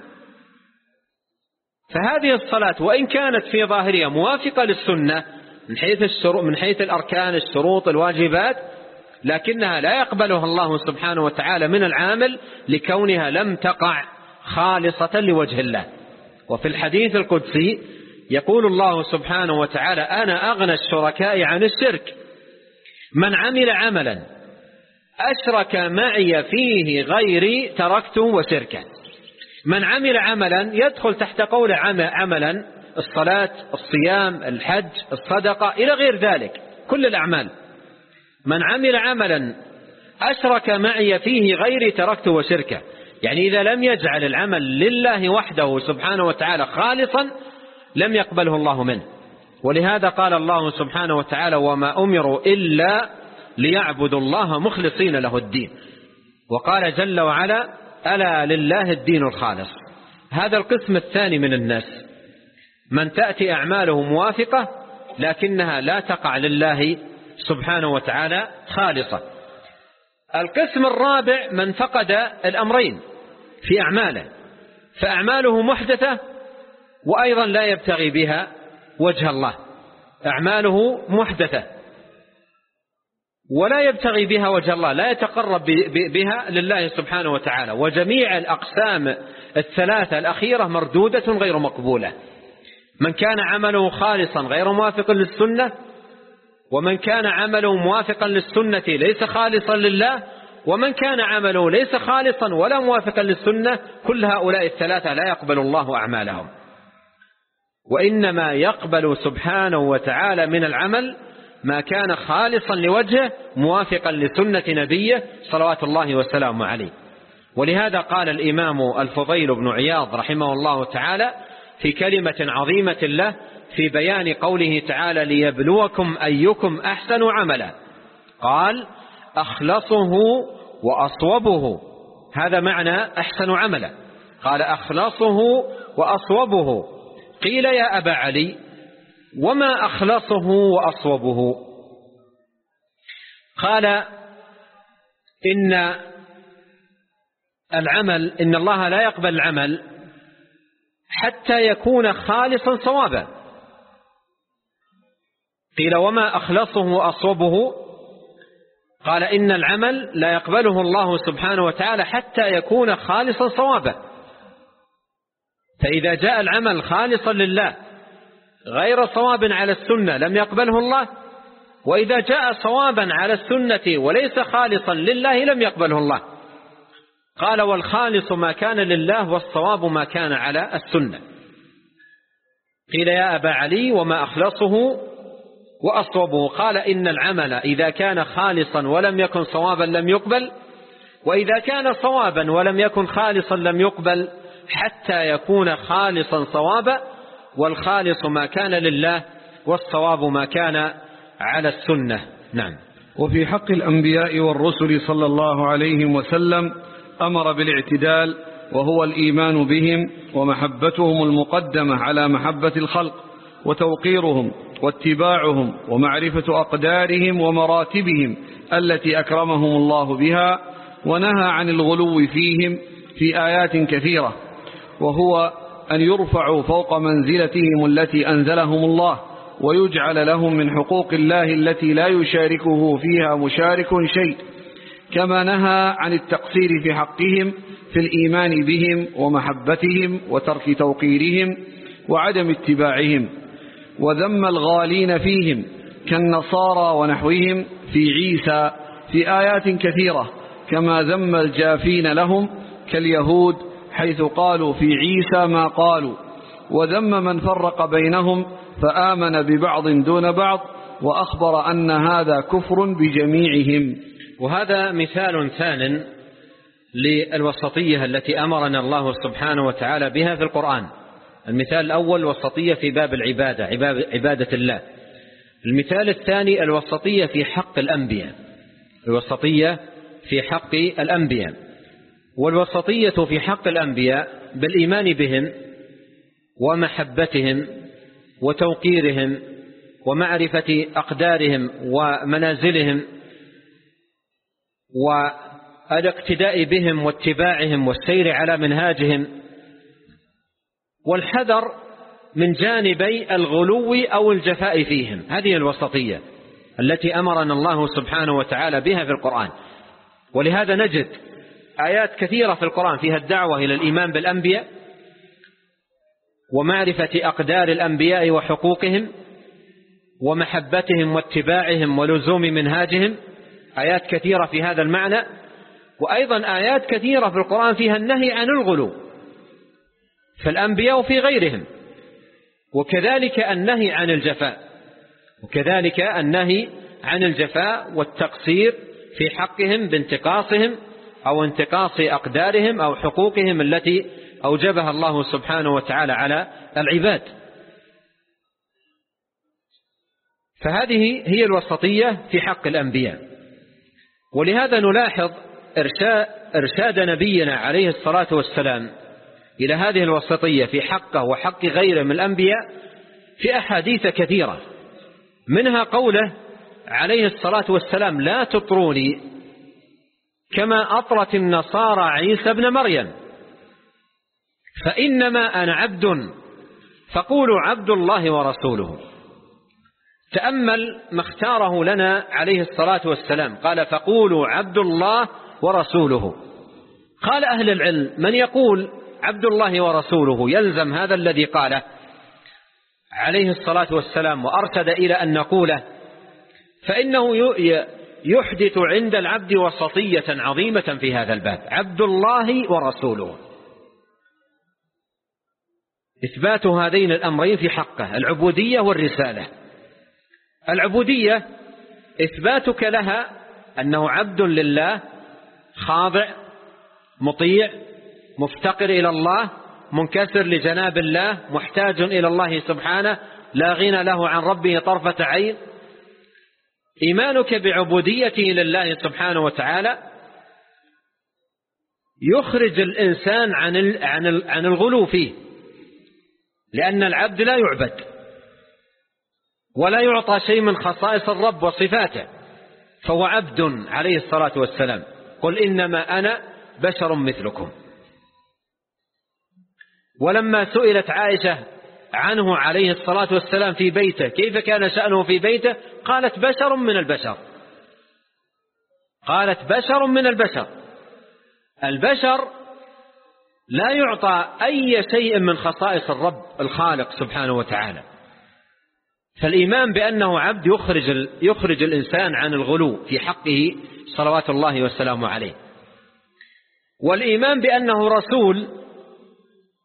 فهذه الصلاة وإن كانت في ظاهرها موافقة للسنة من حيث الشروط من حيث الأركان الشروط الواجبات لكنها لا يقبلها الله سبحانه وتعالى من العامل لكونها لم تقع خالصة لوجه الله. وفي الحديث القدسي يقول الله سبحانه وتعالى أنا أغنى الشركاء عن الشرك. من عمل عملا أشرك معي فيه غيري تركته وشركه من عمل عملا يدخل تحت قول عملا الصلاة الصيام الحج الصدقة إلى غير ذلك. كل الأعمال. من عمل عملا أشرك معي فيه غيري تركته وشركه يعني إذا لم يجعل العمل لله وحده سبحانه وتعالى خالصا لم يقبله الله منه. ولهذا قال الله سبحانه وتعالى وما أمروا إلا ليعبدوا الله مخلصين له الدين. وقال جل وعلا ألا لله الدين الخالص. هذا القسم الثاني من الناس. من تأتي أعماله موافقة لكنها لا تقع لله سبحانه وتعالى خالصة. القسم الرابع من فقد الأمرين في أعماله. فأعماله محدثة وأيضا لا يبتغي بها وجه الله. أعماله محدثة. ولا يبتغي بها وجه الله لا يتقرب بها لله سبحانه وتعالى. وجميع الأقسام الثلاثة الأخيرة مردودة غير مقبولة. من كان عمله خالصا غير موافق للسنة ومن كان عمله موافقا للسنة ليس خالصا لله ومن كان عمله ليس خالصا ولا موافقا للسنة كل هؤلاء الثلاثة لا يقبل الله أعمالهم. وإنما يقبل سبحانه وتعالى من العمل ما كان خالصا لوجهه موافقا لسنة نبيه صلوات الله وسلامه عليه. ولهذا قال الإمام الفضيل بن عياض رحمه الله تعالى في كلمة عظيمة له في بيان قوله تعالى ليبلوكم أيكم أحسن عملا قال أخلصه وأصوبه هذا معنى أحسن عملا. قال أخلصه وأصوبه قيل يا أبا علي وما أخلصه وأصوبه؟ قال إن العمل إن الله لا يقبل العمل حتى يكون خالصا صوابا. قيل وما أخلصه وأصوبه؟ قال إن العمل لا يقبله الله سبحانه وتعالى حتى يكون خالصا صوابا. فإذا جاء العمل خالصا لله غير صواب على السنة لم يقبله الله وإذا جاء صوابا على السنة وليس خالصا لله لم يقبله الله. قال والخالص ما كان لله والصواب ما كان على السنة. قيل يا أبا علي وما أخلصه وأصوبه. قال إن العمل إذا كان خالصا ولم يكن صوابا لم يقبل وإذا كان صوابا ولم يكن خالصا لم يقبل حتى يكون خالصا صوابا والخالص ما كان لله والصواب ما كان على السنة. نعم. وفي حق الأنبياء والرسل صلى الله عليه وسلم أمر بالاعتدال وهو الإيمان بهم ومحبتهم المقدمة على محبة الخلق وتوقيرهم واتباعهم ومعرفة أقدارهم ومراتبهم التي أكرمهم الله بها ونهى عن الغلو فيهم في آيات كثيرة. وهو أن يرفعوا فوق منزلتهم التي أنزلهم الله ويجعل لهم من حقوق الله التي لا يشاركه فيها مشارك شيء كما نهى عن التقصير في حقهم في الإيمان بهم ومحبتهم وترك توقيرهم وعدم اتباعهم وذم الغالين فيهم كالنصارى ونحوهم في عيسى في آيات كثيرة كما ذم الجافين لهم كاليهود حيث قالوا في عيسى ما قالوا وذم من فرق بينهم فآمن ببعض دون بعض وأخبر أن هذا كفر بجميعهم. وهذا مثال ثان للوسطية التي أمرنا الله سبحانه وتعالى بها في القرآن. المثال الأول الوسطية في باب العبادة عبادة الله. المثال الثاني الوسطية في حق الأنبياء. الوسطية في حق الأنبياء. والوسطية في حق الأنبياء بالإيمان بهم ومحبتهم وتوقيرهم ومعرفة أقدارهم ومنازلهم والاقتداء بهم واتباعهم والسير على منهاجهم والحذر من جانبي الغلو أو الجفاء فيهم. هذه الوسطية التي أمرنا الله سبحانه وتعالى بها في القرآن. ولهذا نجد آيات كثيرة في القرآن فيها الدعوة إلى الإيمان بالأنبياء ومعرفة أقدار الأنبياء وحقوقهم ومحبتهم واتباعهم ولزوم منهاجهم. آيات كثيرة في هذا المعنى. وأيضا آيات كثيرة في القرآن فيها النهي عن الغلو فالأنبياء في غيرهم. وكذلك النهي عن الجفاء وكذلك النهي عن الجفاء والتقصير في حقهم بانتقاصهم أو انتقاص أقدارهم أو حقوقهم التي أوجبها الله سبحانه وتعالى على العباد. فهذه هي الوسطية في حق الأنبياء. ولهذا نلاحظ إرشاد نبينا عليه الصلاة والسلام إلى هذه الوسطية في حقه وحق غيره من الأنبياء في أحاديث كثيرة منها قوله عليه الصلاة والسلام لا تطروني كما أطرت النصارى عيسى بن مريم. فإنما أنا عبد فقولوا عبد الله ورسوله. تأمل ما اختاره لنا عليه الصلاة والسلام. قال فقولوا عبد الله ورسوله. قال أهل العلم من يقول عبد الله ورسوله يلزم هذا الذي قاله؟ عليه الصلاة والسلام. وأرشد إلى أن نقوله فإنه يحدث عند العبد وسطية عظيمة في هذا الباب. عبد الله ورسوله. إثبات هذين الأمرين في حقه العبودية والرسالة. العبودية إثباتك لها أنه عبد لله خاضع مطيع مفتقر إلى الله منكسر لجناب الله محتاج إلى الله سبحانه لا غنى له عن ربه طرفة عين. إيمانك بعبوديته لله سبحانه وتعالى يخرج الإنسان عن عن الغلو فيه لأن العبد لا يعبد ولا يعطى شيء من خصائص الرب وصفاته فهو عبد عليه الصلاة والسلام. قل إنما أنا بشر مثلكم. ولما سئلت عائشة عنه عليه الصلاة والسلام في بيته. كيف كان شأنه في بيته؟ قالت بشر من البشر. قالت بشر من البشر. البشر لا يعطى أي شيء من خصائص الرب الخالق سبحانه وتعالى. فالإيمان بأنه عبد يخرج, يخرج الإنسان عن الغلو في حقه صلوات الله والسلام عليه. والإيمان بأنه رسول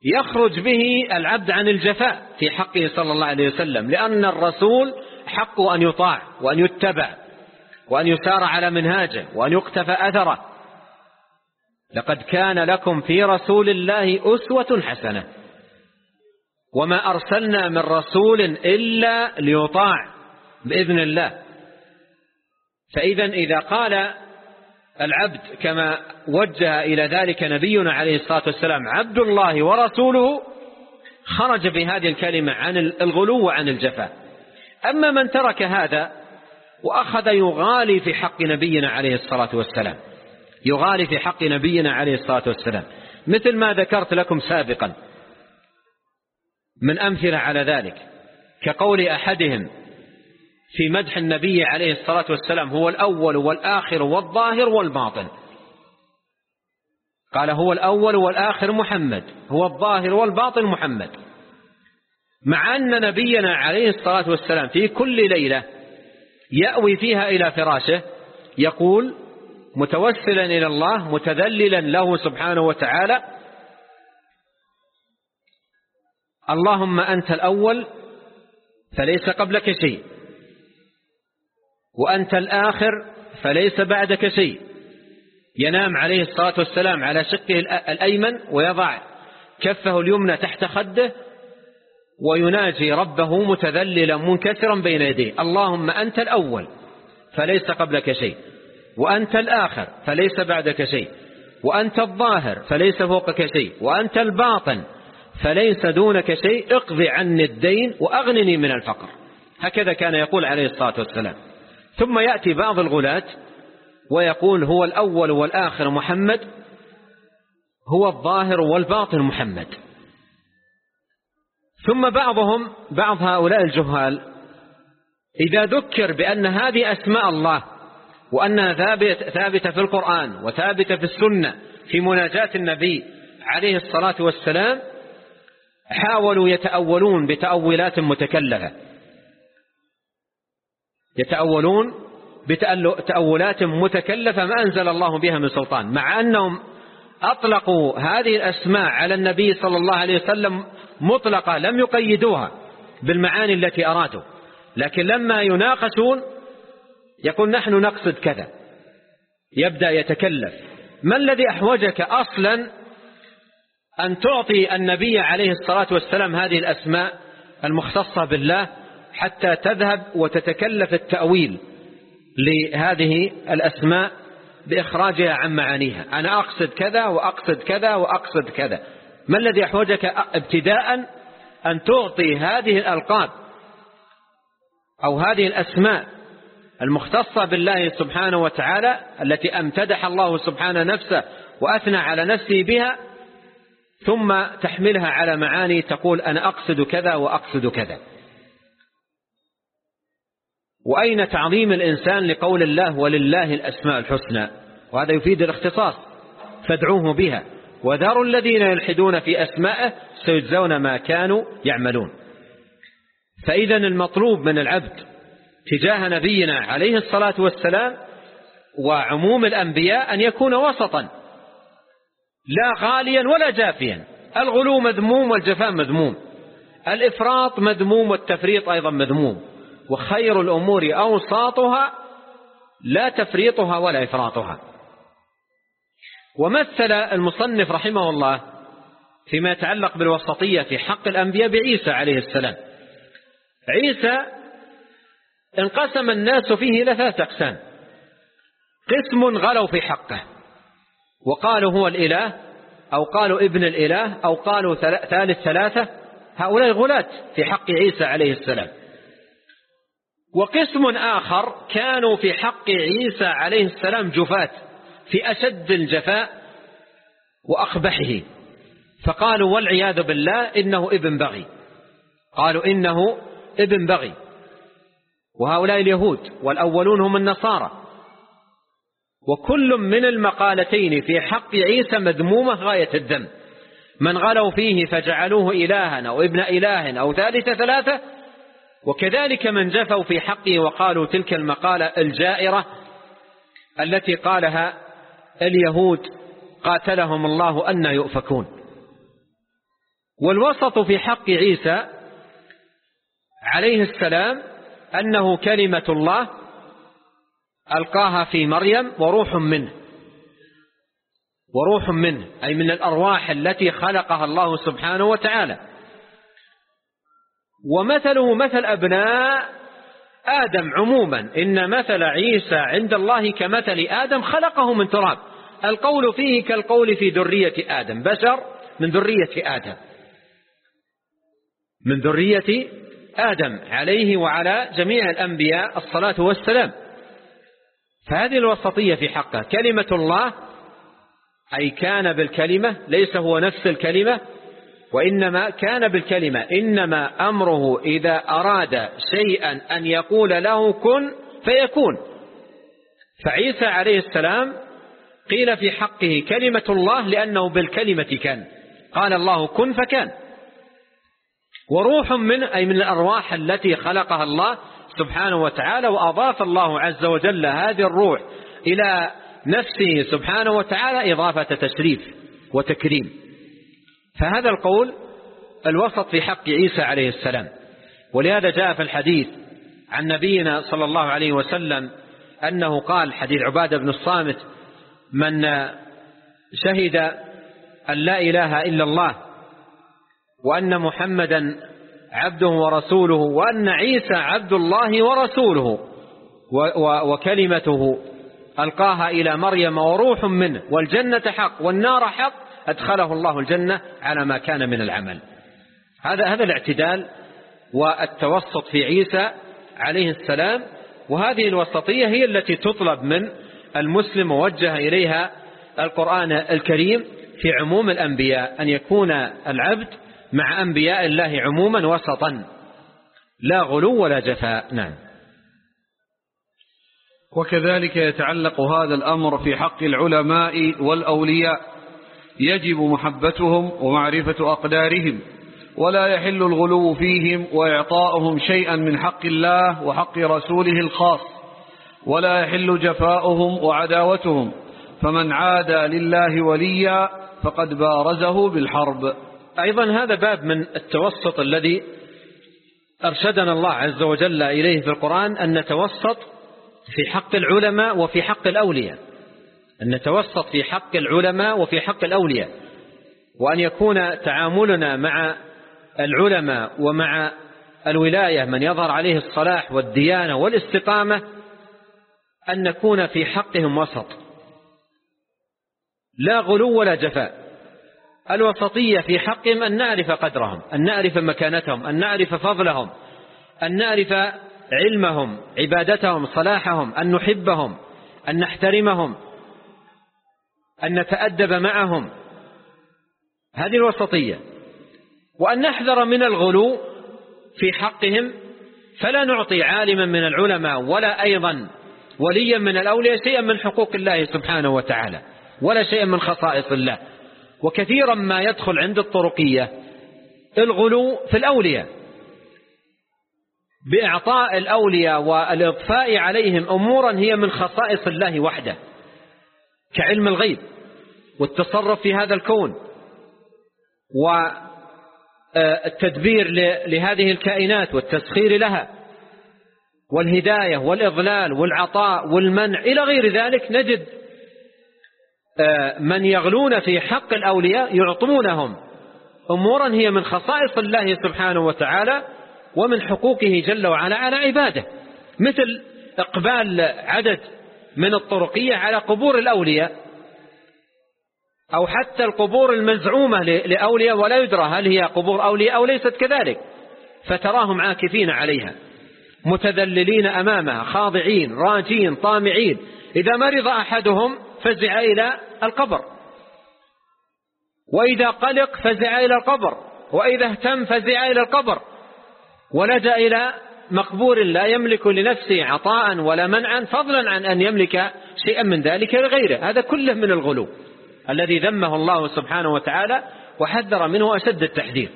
يخرج به العبد عن الجفاء في حقه صلى الله عليه وسلم لأن الرسول حق أن يطاع وأن يتبع وأن يسار على منهاجه وأن يقتفى أثره. لقد كان لكم في رسول الله أسوة حسنة وما أرسلنا من رسول إلا ليطاع بإذن الله. فإذا إذا قال العبد كما وجه إلى ذلك نبينا عليه الصلاة والسلام عبد الله ورسوله خرج بهذه الكلمة عن الغلو وعن الجفاء أما من ترك هذا وأخذ يغالي في حق نبينا عليه الصلاة والسلام يغالي في حق نبينا عليه الصلاة والسلام. مثل ما ذكرت لكم سابقا من أمثلة على ذلك كقول أحدهم في مدح النبي عليه الصلاة والسلام هو الأول والآخر والظاهر والباطن. قال هو الأول والآخر محمد هو الظاهر والباطن محمد. مع أن نبينا عليه الصلاة والسلام في كل ليلة يأوي فيها إلى فراشه يقول متوسلا إلى الله متذللا له سبحانه وتعالى اللهم أنت الأول فليس قبلك شيء. وأنت الآخر فليس بعدك شيء. ينام عليه الصلاة والسلام على شقه الأيمن ويضع كفه اليمنى تحت خده ويناجي ربه متذللا منكسرا بين يديه. اللهم أنت الأول فليس قبلك شيء. وأنت الآخر فليس بعدك شيء. وأنت الظاهر فليس فوقك شيء. وأنت الباطن فليس دونك شيء. اقضي عني الدين وأغنني من الفقر. هكذا كان يقول عليه الصلاة والسلام. ثم يأتي بعض الغلاة ويقول هو الأول والآخر محمد هو الظاهر والباطن محمد. ثم بعضهم بعض هؤلاء الجهال إذا ذكر بأن هذه أسماء الله وأنها ثابتة في القرآن وثابتة في السنة في مناجاة النبي عليه الصلاة والسلام حاولوا يتأولون بتأولات متكلفة. يتأولون بتأولات متكلفة ما أنزل الله بها من سلطان مع أنهم أطلقوا هذه الأسماء على النبي صلى الله عليه وسلم مطلقة لم يقيدوها بالمعاني التي أرادوا لكن لما يناقشون يقول نحن نقصد كذا يبدأ يتكلف. ما الذي أحوجك أصلا أن تعطي النبي عليه الصلاة والسلام هذه الأسماء المختصة بالله؟ حتى تذهب وتتكلف التأويل لهذه الأسماء بإخراجها عن معانيها. أنا أقصد كذا وأقصد كذا وأقصد كذا. ما الذي أحوجك ابتداء أن تعطي هذه الألقاب أو هذه الأسماء المختصة بالله سبحانه وتعالى التي أمتدح الله سبحانه نفسه وأثنى على نفسه بها ثم تحملها على معاني تقول أنا أقصد كذا وأقصد كذا. وأين تعظيم الإنسان لقول الله ولله الأسماء الحسنى؟ وهذا يفيد الاختصاص. فادعوه بها. وذروا الذين يلحدون في أسمائه سيجزون ما كانوا يعملون. فإذا المطلوب من العبد تجاه نبينا عليه الصلاة والسلام وعموم الأنبياء أن يكون وسطا. لا غاليا ولا جافيا. الغلو مذموم والجفاء مذموم. الإفراط مذموم والتفريط أيضا مذموم. وخير الأمور أوساطها لا تفريطها ولا إفراطها. ومثل المصنف رحمه الله فيما يتعلق بالوسطية في حق الأنبياء بعيسى عليه السلام. عيسى انقسم الناس فيه إلى ثلاثة أقسام. قسم غلوا في حقه وقالوا هو الإله أو قالوا ابن الإله أو قالوا ثالث ثلاثة. هؤلاء غلاة في حق عيسى عليه السلام. وقسم آخر كانوا في حق عيسى عليه السلام جفاة في أشد الجفاء وأقبحه. فقالوا والعياذ بالله إنه ابن بغي. قالوا إنه ابن بغي. وهؤلاء اليهود والأولون هم النصارى. وكل من المقالتين في حق عيسى مذمومة غاية الذم من غلوا فيه فجعلوه إلها أو ابن إله أو ثالث ثلاثة وكذلك من جفوا في حقه وقالوا تلك المقالة الجائرة التي قالها اليهود قاتلهم الله أن يؤفكون. والوسط في حق عيسى عليه السلام أنه كلمة الله ألقاها في مريم وروح منه وروح منه أي من الأرواح التي خلقها الله سبحانه وتعالى. ومثله مثل أبناء آدم عموما. إن مثل عيسى عند الله كمثل آدم خلقه من تراب. القول فيه كالقول في ذرية آدم. بشر من ذرية آدم. من ذرية آدم عليه وعلى جميع الأنبياء الصلاة والسلام. فهذه الوسطية في حقه كلمة الله أي كان بالكلمة ليس هو نفس الكلمة. وإنما كان بالكلمة إنما أمره إذا أراد شيئا أن يقول له كن فيكون. فعيسى عليه السلام قيل في حقه كلمة الله لأنه بالكلمة كان. قال الله كن فكان. وروح من أي من الأرواح التي خلقها الله سبحانه وتعالى وأضاف الله عز وجل هذه الروح إلى نفسه سبحانه وتعالى إضافة تشريف وتكريم. فهذا القول الوسط في حق عيسى عليه السلام. ولهذا جاء في الحديث عن نبينا صلى الله عليه وسلم أنه قال حديث عبادة بن الصامت من شهد أن لا إله إلا الله وأن محمدا عبده ورسوله وأن عيسى عبد الله ورسوله وكلمته ألقاها إلى مريم وروح منه والجنة حق والنار حق أدخله الله الجنة على ما كان من العمل. هذا هذا الاعتدال والتوسط في عيسى عليه السلام وهذه الوسطية هي التي تطلب من المسلم ووجه إليها القرآن الكريم في عموم الأنبياء أن يكون العبد مع أنبياء الله عموما وسطا. لا غلو ولا جفاء. نعم. وكذلك يتعلق هذا الأمر في حق العلماء والأولياء. يجب محبتهم ومعرفة أقدارهم ولا يحل الغلو فيهم وإعطاؤهم شيئا من حق الله وحق رسوله الخاص ولا يحل جفاؤهم وعداوتهم فمن عادى لله وليا فقد بارزه بالحرب. أيضا هذا باب من التوسط الذي أرشدنا الله عز وجل إليه في القرآن أن نتوسط في حق العلماء وفي حق الأولياء. أن نتوسط في حق العلماء وفي حق الأولياء وأن يكون تعاملنا مع العلماء ومع الولاية من يظهر عليه الصلاح والديانة والاستقامة أن نكون في حقهم وسط. لا غلو ولا جفاء. الوسطية في حقهم أن نعرف قدرهم أن نعرف مكانتهم أن نعرف فضلهم أن نعرف علمهم عبادتهم صلاحهم أن نحبهم أن نحترمهم. أن نتأدب معهم. هذه الوسطية. وأن نحذر من الغلو في حقهم فلا نعطي عالما من العلماء ولا أيضا وليا من الأولياء شيئا من حقوق الله سبحانه وتعالى ولا شيئا من خصائص الله. وكثيرا ما يدخل عند الطرقية الغلو في الأولياء. بإعطاء الأولياء والإضفاء عليهم أمورا هي من خصائص الله وحده. كعلم الغيب والتصرف في هذا الكون والتدبير لهذه الكائنات والتسخير لها والهداية والإضلال والعطاء والمنع إلى غير ذلك نجد من يغلون في حق الأولياء يعطونهم. أمورا هي من خصائص الله سبحانه وتعالى ومن حقوقه جل وعلا على عباده. مثل إقبال عدد من الطرقية على قبور الأولياء أو حتى القبور المزعومة لأولياء ولا يدرى هل هي قبور أولياء أو ليست كذلك فتراهم عاكفين عليها متذللين أمامها خاضعين راجين طامعين إذا مرض أحدهم فزع إلى القبر وإذا قلق فزع إلى القبر وإذا اهتم فزع إلى القبر ولجأ إلى مقبور لا يملك لنفسه عطاء ولا منعا فضلا عن أن يملك شيئا من ذلك لغيره. هذا كله من الغلو الذي ذمه الله سبحانه وتعالى وحذر منه أشد التحذير.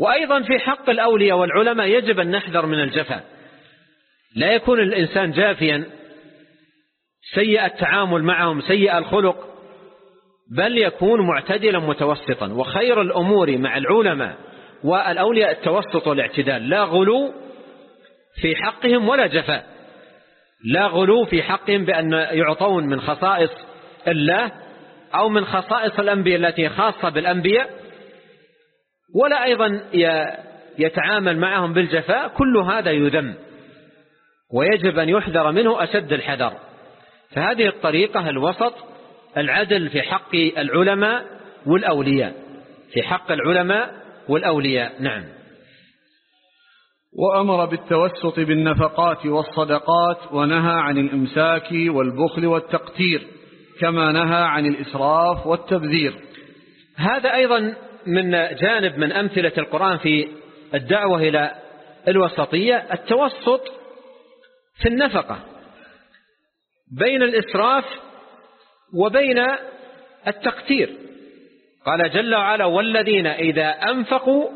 وأيضا في حق الأولياء والعلماء يجب أن نحذر من الجفا لا يكون الإنسان جافيا سيء التعامل معهم سيء الخلق بل يكون معتدلا متوسطا. وخير الأمور مع العلماء والأولياء التوسط والاعتدال لا غلو في حقهم ولا جفاء. لا غلو في حقهم بأن يعطون من خصائص الله أو من خصائص الأنبياء التي خاصة بالأنبياء ولا أيضا يتعامل معهم بالجفاء كل هذا يذم ويجب أن يحذر منه أشد الحذر. فهذه الطريقة الوسط العدل في حق العلماء والأولياء في حق العلماء والأولياء نعم. وأمر بالتوسط بالنفقات والصدقات ونهى عن الإمساك والبخل والتقتير كما نهى عن الإسراف والتبذير. هذا أيضا من جانب من أمثلة القرآن في الدعوة إلى الوسطية التوسط في النفقة بين الإسراف وبين التقتير. قال جل وعلا والذين إذا أنفقوا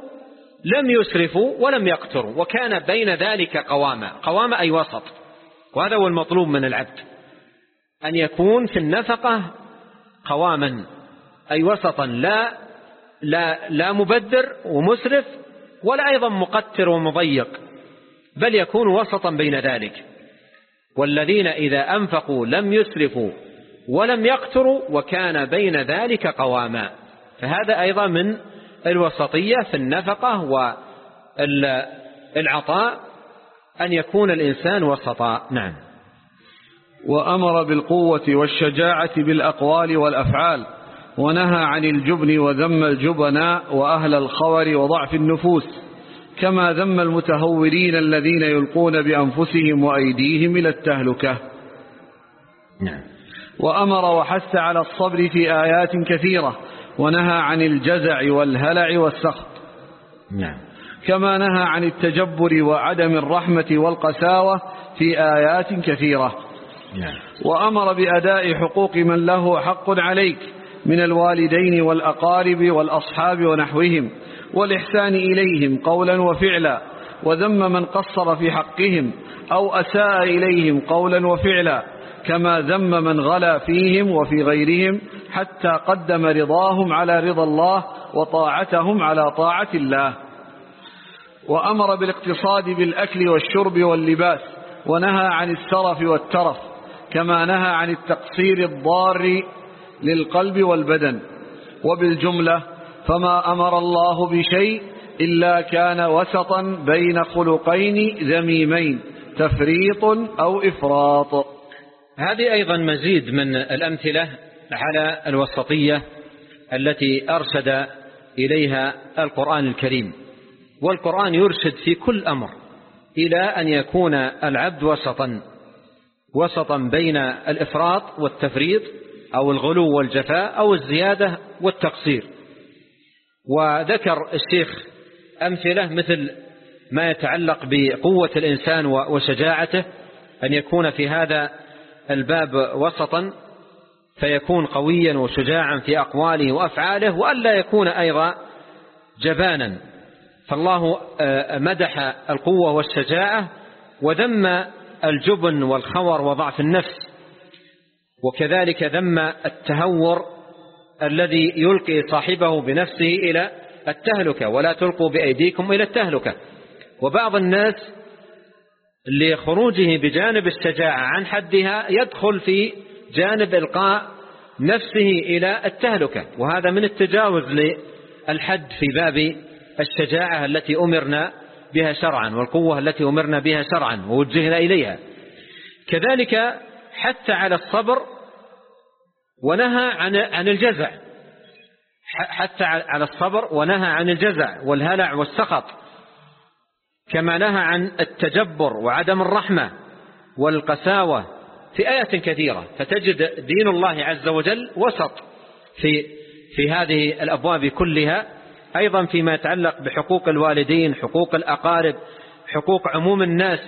لم يسرفوا ولم يقتروا وكان بين ذلك قواما. قواما أي وسط. وهذا هو المطلوب من العبد. أن يكون في النفقة قواما. أي وسطا. لا لا لا مبذر ومسرف ولا أيضا مقتر ومضيق. بل يكون وسطا بين ذلك. والذين إذا أنفقوا لم يسرفوا ولم يقتروا وكان بين ذلك قواما. فهذا أيضا من الوسطية في النفقة والعطاء أن يكون الإنسان وسطا نعم. وأمر بالقوة والشجاعة بالأقوال والأفعال ونهى عن الجبن وذم الجبناء وأهل الخور وضعف النفوس كما ذم المتهورين الذين يلقون بأنفسهم وأيديهم إلى التهلكة. نعم. وأمر وحث على الصبر في آيات كثيرة ونهى عن الجزع والهلع والسخط. نعم. كما نهى عن التجبر وعدم الرحمة والقساوة في آيات كثيرة. نعم. وأمر بأداء حقوق من له حق عليك من الوالدين والأقارب والأصحاب ونحوهم والإحسان إليهم قولا وفعلا وذم من قصر في حقهم أو أساء إليهم قولا وفعلا كما ذم من غلا فيهم وفي غيرهم حتى قدم رضاهم على رضا الله وطاعتهم على طاعة الله. وأمر بالاقتصاد بالأكل والشرب واللباس ونهى عن السرف والترف كما نهى عن التقصير الضار للقلب والبدن. وبالجملة فما أمر الله بشيء إلا كان وسطا بين خلقين ذميمين تفريط أو إفراط. هذه أيضا مزيد من الأمثلة على الوسطية التي أرشد إليها القرآن الكريم. والقرآن يرشد في كل أمر إلى أن يكون العبد وسطا وسطا بين الإفراط والتفريط أو الغلو والجفاء أو الزيادة والتقصير. وذكر الشيخ أمثلة مثل ما يتعلق بقوة الإنسان وشجاعته أن يكون في هذا الباب وسطا فيكون قويا وشجاعا في أقواله وأفعاله وألا يكون أيضا جبانا. فالله مدح القوة والشجاعة وذم الجبن والخور وضعف النفس وكذلك ذم التهور الذي يلقي صاحبه بنفسه إلى التهلكة ولا تلقوا بأيديكم إلى التهلكة. وبعض الناس لخروجه بجانب الشجاعة عن حدها يدخل في جانب إلقاء نفسه إلى التهلكة. وهذا من التجاوز للحد في باب الشجاعة التي أمرنا بها شرعا والقوة التي أمرنا بها شرعا ووجهنا إليها. كذلك حتى على الصبر ونهى عن عن الجزع. حتى على الصبر ونهى عن الجزع والهلع والسخط. كما نهى عن التجبر وعدم الرحمة والقساوة في آيات كثيرة. فتجد دين الله عز وجل وسط في في هذه الأبواب كلها أيضا فيما يتعلق بحقوق الوالدين حقوق الأقارب حقوق عموم الناس.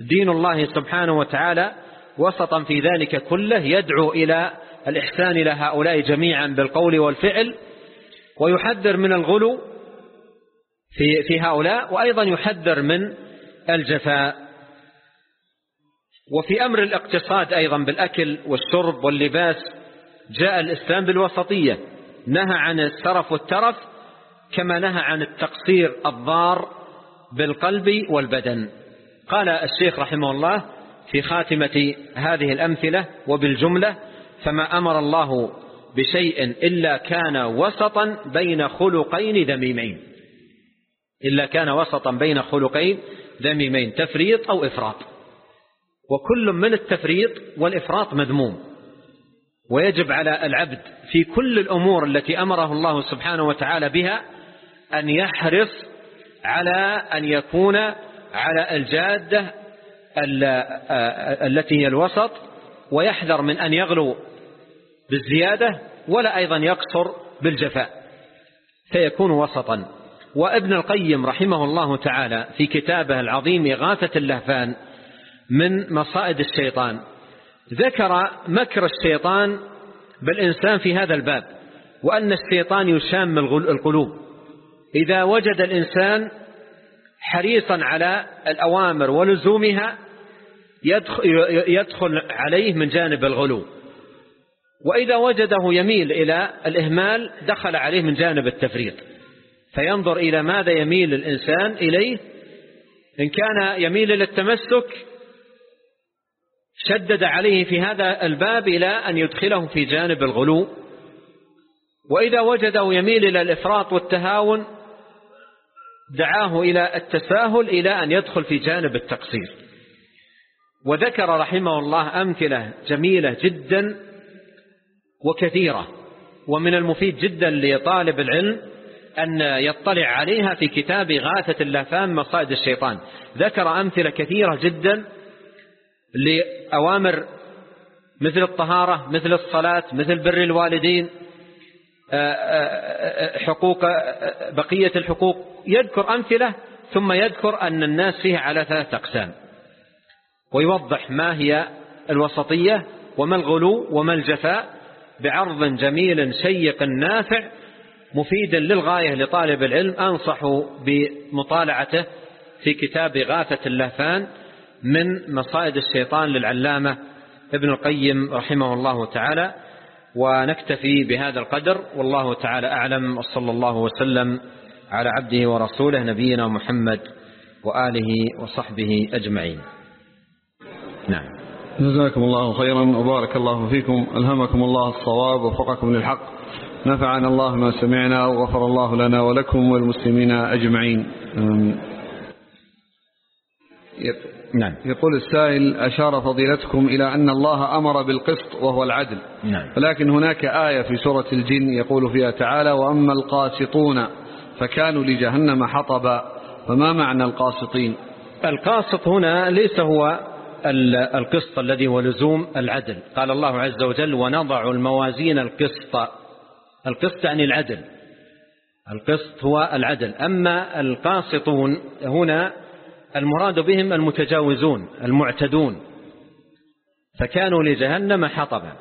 دين الله سبحانه وتعالى وسطا في ذلك كله يدعو إلى الإحسان إلى هؤلاء جميعا بالقول والفعل ويحذر من الغلو في, في هؤلاء وأيضا يحذر من الجفاء. وفي أمر الاقتصاد أيضا بالأكل والشرب واللباس جاء الإسلام بالوسطية. نهى عن السرف والترف كما نهى عن التقصير الضار بالقلب والبدن. قال الشيخ رحمه الله في خاتمة هذه الأمثلة وبالجملة فما أمر الله بشيء إلا كان وسطا بين خلقين ذميمين إلا كان وسطا بين خلقين ذميمين تفريط أو إفراط. وكل من التفريط والإفراط مذموم. ويجب على العبد في كل الأمور التي أمره الله سبحانه وتعالى بها أن يحرص على أن يكون على الجادة التي هي الوسط ويحذر من أن يغلو بالزيادة ولا أيضا يقصر بالجفاء. فيكون وسطا. وابن القيم رحمه الله تعالى في كتابه العظيم إغاثة اللهفان من مصائد الشيطان. ذكر مكر الشيطان بالإنسان في هذا الباب وأن الشيطان يشام القلوب. إذا وجد الإنسان حريصا على الأوامر ولزومها يدخل عليه من جانب الغلو. وإذا وجده يميل إلى الإهمال دخل عليه من جانب التفريط. فينظر إلى ماذا يميل الإنسان إليه. إن كان يميل إلى التمسك شدد عليه في هذا الباب إلى أن يدخله في جانب الغلو. وإذا وجده يميل إلى الإفراط والتهاون دعاه إلى التساهل إلى أن يدخل في جانب التقصير. وذكر رحمه الله أمثلة جميلة جدا وكثيرة ومن المفيد جدا لطالب العلم أن يطلع عليها في كتاب غاثة اللافان مصائد الشيطان. ذكر أمثلة كثيرة جدا لأوامر مثل الطهارة مثل الصلاة مثل بر الوالدين آه، آه، آه، حقوق بقية الحقوق. يذكر أمثلة ثم يذكر أن الناس فيها على ثلاثة أقسام. ويوضح ما هي الوسطية وما الغلو وما الجفاء بعرض جميل شيق نافع مفيد للغاية لطالب العلم أنصح بمطالعته في كتاب غاثة اللهفان من مصائد الشيطان للعلامة ابن القيم رحمه الله تعالى ونكتفي بهذا القدر والله تعالى أعلم وصلى الله وسلم على عبده ورسوله نبينا محمد وآله وصحبه أجمعين. نعم. جزاكم الله خيرا وبارك الله فيكم ألهمكم الله الصواب وفقكم للحق. نفعنا الله ما سمعنا وغفر الله لنا ولكم والمسلمين أجمعين. نعم. يقول السائل أشار فضيلتكم إلى أن الله أمر بالقسط وهو العدل. نعم. ولكن هناك آية في سورة الجن يقول فيها تعالى وأما القاسطون فكانوا لجهنم حطبا. فما معنى القاسطين؟ القاسط هنا ليس هو القسط الذي هو لزوم العدل. قال الله عز وجل ونضع الموازين القسط. القسط يعني العدل. القسط هو العدل. أما القاسطون هنا المراد بهم المتجاوزون المعتدون. فكانوا لجهنم حطبا.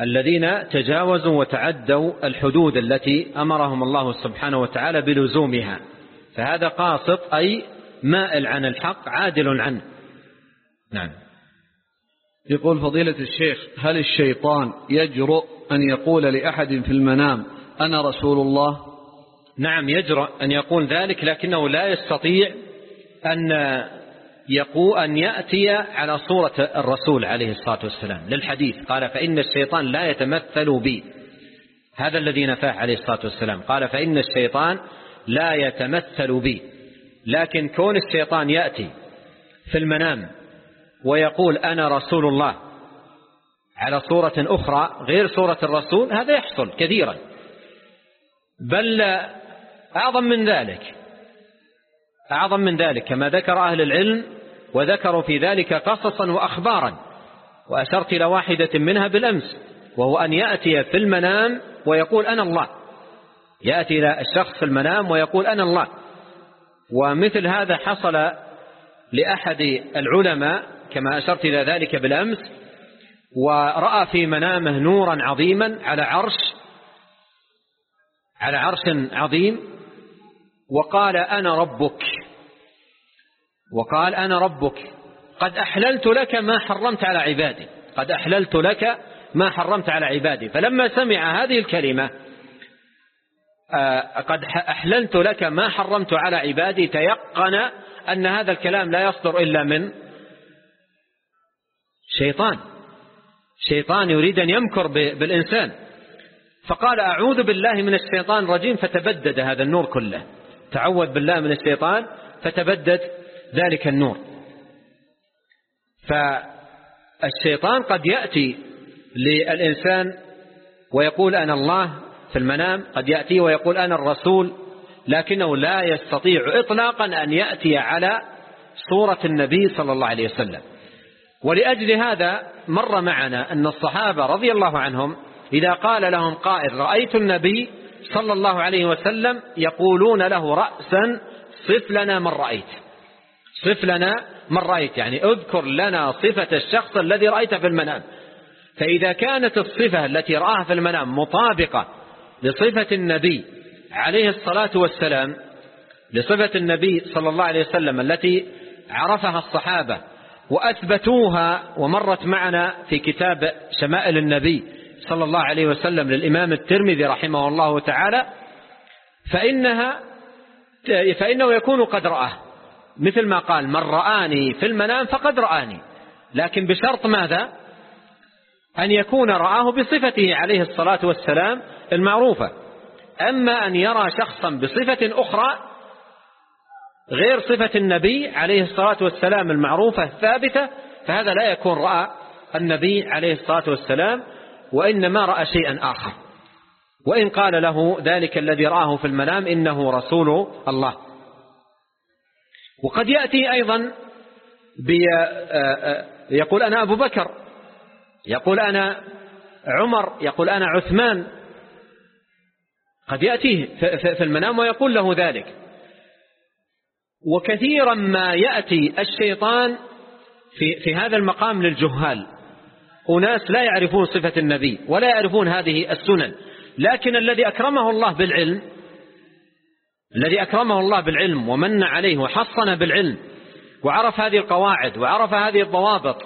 الذين تجاوزوا وتعدوا الحدود التي أمرهم الله سبحانه وتعالى بلزومها. فهذا قاسط أي مائل عن الحق عادل عنه. نعم. يقول فضيلة الشيخ هل الشيطان يجرؤ أن يقول لأحد في المنام أنا رسول الله؟ نعم يجرأ أن يقول ذلك لكنه لا يستطيع أن يقول أن يأتي على صورة الرسول عليه الصلاة والسلام للحديث. قال فإن الشيطان لا يتمثل بي. هذا الذي نفاه عليه الصلاة والسلام. قال فإن الشيطان لا يتمثل بي. لكن كون الشيطان يأتي في المنام ويقول أنا رسول الله على صورة أخرى غير صورة الرسول هذا يحصل كثيرا. بل أعظم من ذلك أعظم من ذلك كما ذكر أهل العلم وذكروا في ذلك قصصا وأخبارا. وأشرت إلى واحدة منها بالأمس وهو أن يأتي في المنام ويقول أنا الله. يأتي إلى الشخص في المنام ويقول أنا الله. ومثل هذا حصل لأحد العلماء كما أشرت إلى ذلك بالأمس ورأى في منامه نورا عظيما على عرش على عرش عظيم وقال أنا ربك وقال أنا ربك قد أحللت لك ما حرمت على عبادي قد أحللت لك ما حرمت على عبادي. فلما سمع هذه الكلمة آه، قد أحللت لك ما حرمت على عبادي تيقن أن هذا الكلام لا يصدر إلا من شيطان. شيطان يريد أن يمكر بالإنسان. فقال أعوذ بالله من الشيطان الرجيم فتبدد هذا النور كله. تعوذ بالله من الشيطان فتبدد ذلك النور. فالشيطان قد يأتي للإنسان ويقول أنا الله في المنام قد يأتي ويقول أنا الرسول لكنه لا يستطيع إطلاقا أن يأتي على صورة النبي صلى الله عليه وسلم. ولأجل هذا مر معنا أن الصحابة رضي الله عنهم إذا قال لهم قائل رأيت النبي صلى الله عليه وسلم يقولون له رأسا صف لنا من رأيت. صف لنا من رأيت يعني اذكر لنا صفة الشخص الذي رأيته في المنام. فإذا كانت الصفة التي رآها في المنام مطابقة لصفة النبي عليه الصلاة والسلام لصفة النبي صلى الله عليه وسلم التي عرفها الصحابة وأثبتوها ومرت معنا في كتاب شمائل النبي صلى الله عليه وسلم للإمام الترمذي رحمه الله تعالى فإنها فإنه يكون قد رآه مثل ما قال من رآني في المنام فقد رآني. لكن بشرط ماذا؟ أن يكون رآه بصفته عليه الصلاة والسلام المعروفة. أما أن يرى شخصا بصفة أخرى غير صفة النبي عليه الصلاة والسلام المعروفة الثابتة فهذا لا يكون رأى النبي عليه الصلاة والسلام وإنما رأى شيئا آخر. وإن قال له ذلك الذي رآه في المنام إنه رسول الله. وقد يأتي أيضا يقول أنا أبو بكر يقول أنا عمر يقول أنا عثمان. قد يأتيه في المنام ويقول له ذلك. وكثيرا ما يأتي الشيطان في, في هذا المقام للجهال. أناس لا يعرفون صفة النبي ولا يعرفون هذه السنن. لكن الذي أكرمه الله بالعلم الذي أكرمه الله بالعلم ومن عليه وحصن بالعلم وعرف هذه القواعد وعرف هذه الضوابط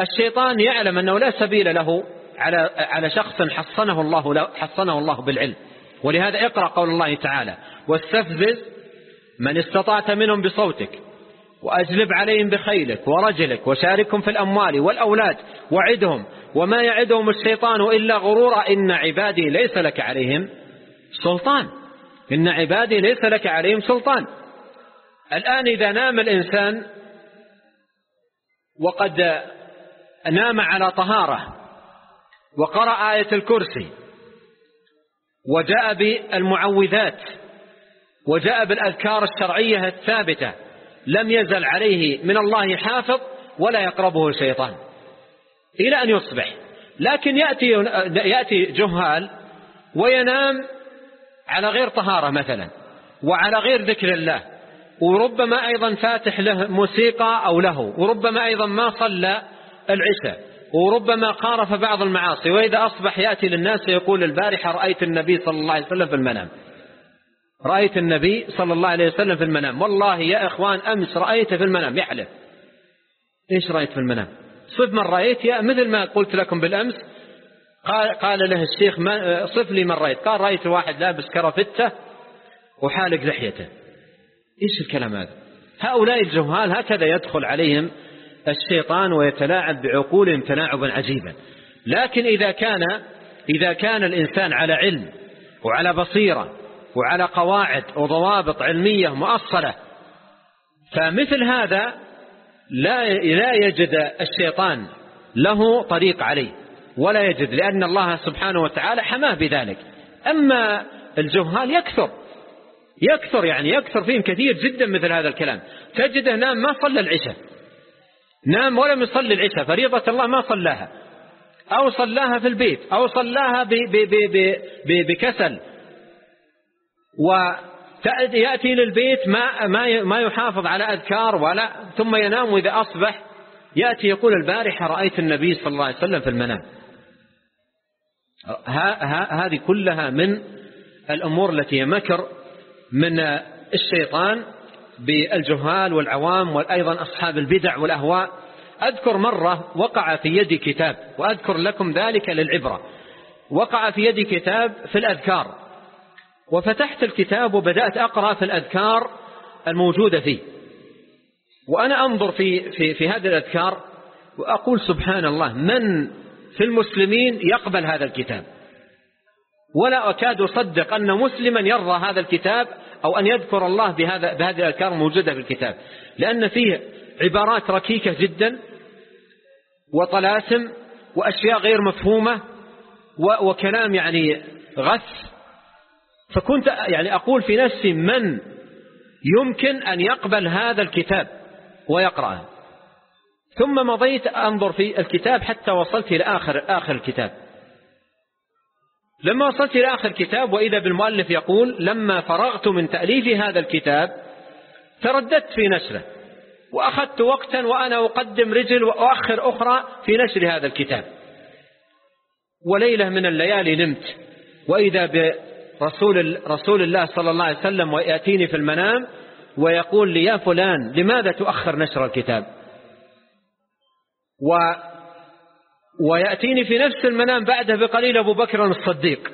الشيطان يعلم أنه لا سبيل له على على شخص حصنه الله حصنه الله بالعلم. ولهذا اقرأ قول الله تعالى واستفزز من استطعت منهم بصوتك وأجلب عليهم بخيلك ورجلك وشاركهم في الأموال والأولاد وعدهم وما يعدهم الشيطان إلا غرورا إن عبادي ليس لك عليهم سلطان إن عبادي ليس لك عليهم سلطان. الآن إذا نام الإنسان وقد نام على طهارة وقرأ آية الكرسي وجاء بالمعوذات وجاء بالأذكار الشرعية الثابتة لم يزل عليه من الله حافظ ولا يقربه الشيطان إلى أن يصبح. لكن يأتي, يأتي جهال وينام على غير طهارة مثلا وعلى غير ذكر الله وربما أيضا فاتح له موسيقى أو له وربما أيضا ما صلى العشاء وربما قارف بعض المعاصي وإذا أصبح يأتي للناس يقول البارحة رأيت النبي صلى الله عليه وسلم في المنام. رأيت النبي صلى الله عليه وسلم في المنام. والله يا إخوان أمس رأيته في المنام. يحلف. إيش رأيت في المنام؟ صف من رأيت. يا مثل ما قلت لكم بالأمس قال, قال له الشيخ ما صف لي من رأيت. قال رأيت واحد لابس كرفتة وحالق لحيته. إيش الكلام هذا؟ هؤلاء الجهال هكذا يدخل عليهم الشيطان ويتلاعب بعقولهم تلاعبا عجيبا. لكن إذا كان إذا كان الإنسان على علم وعلى بصيرة وعلى قواعد وضوابط علمية مؤصلة. فمثل هذا لا لا يجد الشيطان له طريق عليه ولا يجد لأن الله سبحانه وتعالى حماه بذلك. أما الجهال يكثر يكثر يعني يكثر فيهم كثير جدا مثل هذا الكلام. تجده نام ما صلى العشاء نام ولم يصلي العشاء فريضة الله ما صلاها أو صلاها في البيت أو صلاها بكسل ويأتي للبيت ما ما يحافظ على أذكار ولا ثم ينام إذا أصبح يأتي يقول البارحة رأيت النبي صلى الله عليه وسلم في المنام. هذه كلها من الأمور التي مكر من الشيطان بالجهال والعوام وأيضا أصحاب البدع والأهواء. أذكر مرة وقع في يدي كتاب وأذكر لكم ذلك للعبرة. وقع في يدي كتاب في الأذكار. وفتحت الكتاب وبدأت أقرأ في الأذكار الموجودة فيه. وأنا أنظر في, في, في هذه الأذكار وأقول سبحان الله من في المسلمين يقبل هذا الكتاب؟ ولا أكاد أصدق أن مسلما يرضى هذا الكتاب أو أن يذكر الله بهذا بهذه الأذكار الموجودة في الكتاب. لأن فيه عبارات ركيكة جدا وطلاسم وأشياء غير مفهومة وكلام يعني غث فكنت يعني أقول في نفسي من يمكن أن يقبل هذا الكتاب ويقرأه. ثم مضيت أنظر في الكتاب حتى وصلت إلى آخر, آخر الكتاب. لما وصلت إلى آخر الكتاب وإذا بالمؤلف يقول لما فرغت من تأليف هذا الكتاب ترددت في نشره وأخذت وقتا وأنا أقدم رجل وأؤخر أخرى في نشر هذا الكتاب. وليلة من الليالي نمت وإذا برسول رسول الله صلى الله عليه وسلم ويأتيني في المنام ويقول لي يا فلان لماذا تؤخر نشر الكتاب؟ و ويأتيني في نفس المنام بعده بقليل أبو بكر الصديق.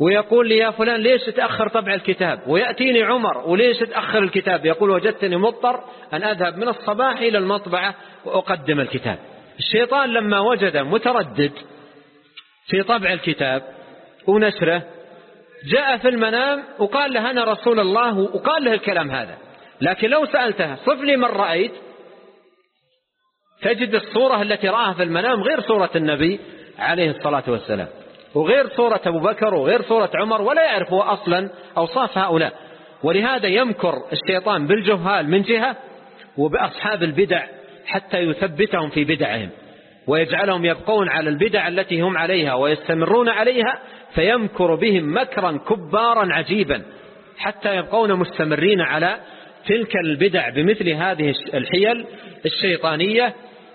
ويقول لي يا فلان ليش تأخر طبع الكتاب؟ ويأتيني عمر وليش تأخر الكتاب؟ يقول وجدتني مضطر أن أذهب من الصباح إلى المطبعة وأقدم الكتاب. الشيطان لما وجد متردد في طبع الكتاب ونشره. جاء في المنام وقال له أنا رسول الله وقال له الكلام هذا. لكن لو سألته صف لي من رأيت. تجد الصورة التي رآها في المنام غير صورة النبي عليه الصلاة والسلام. وغير صورة أبو بكر وغير صورة عمر ولا يعرف هو أصلا أوصاف هؤلاء. ولهذا يمكر الشيطان بالجهال من جهة وبأصحاب البدع حتى يثبتهم في بدعهم. ويجعلهم يبقون على البدع التي هم عليها ويستمرون عليها فيمكر بهم مكرا كبارا عجيبا حتى يبقون مستمرين على تلك البدع بمثل هذه الحيل الشيطانية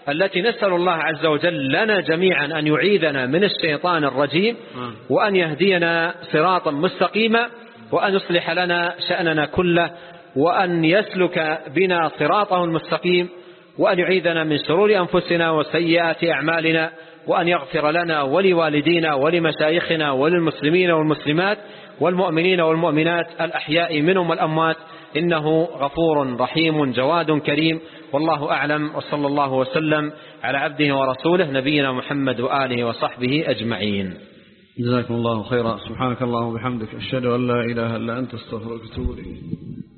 التي نسأل الله عز وجل لنا جميعا أن يعيذنا من الشيطان الرجيم وأن يهدينا صراطا مستقيما وأن يصلح لنا شأننا كله وأن يسلك بنا صراطه المستقيم وأن يعيذنا من شرور أنفسنا وسيئات أعمالنا وأن يغفر لنا ولوالدينا ولمشايخنا وللمسلمين والمسلمات والمؤمنين والمؤمنات الأحياء منهم والأموات. إنه غفور رحيم جواد كريم. والله أعلم وصلى الله وسلم على عبده ورسوله نبينا محمد وآله وصحبه أجمعين. جزاكم الله خيرا. سبحانك اللهم وبحمدك أشهد أن لا إله إلا أنت أستغفرك وأتوب إليك.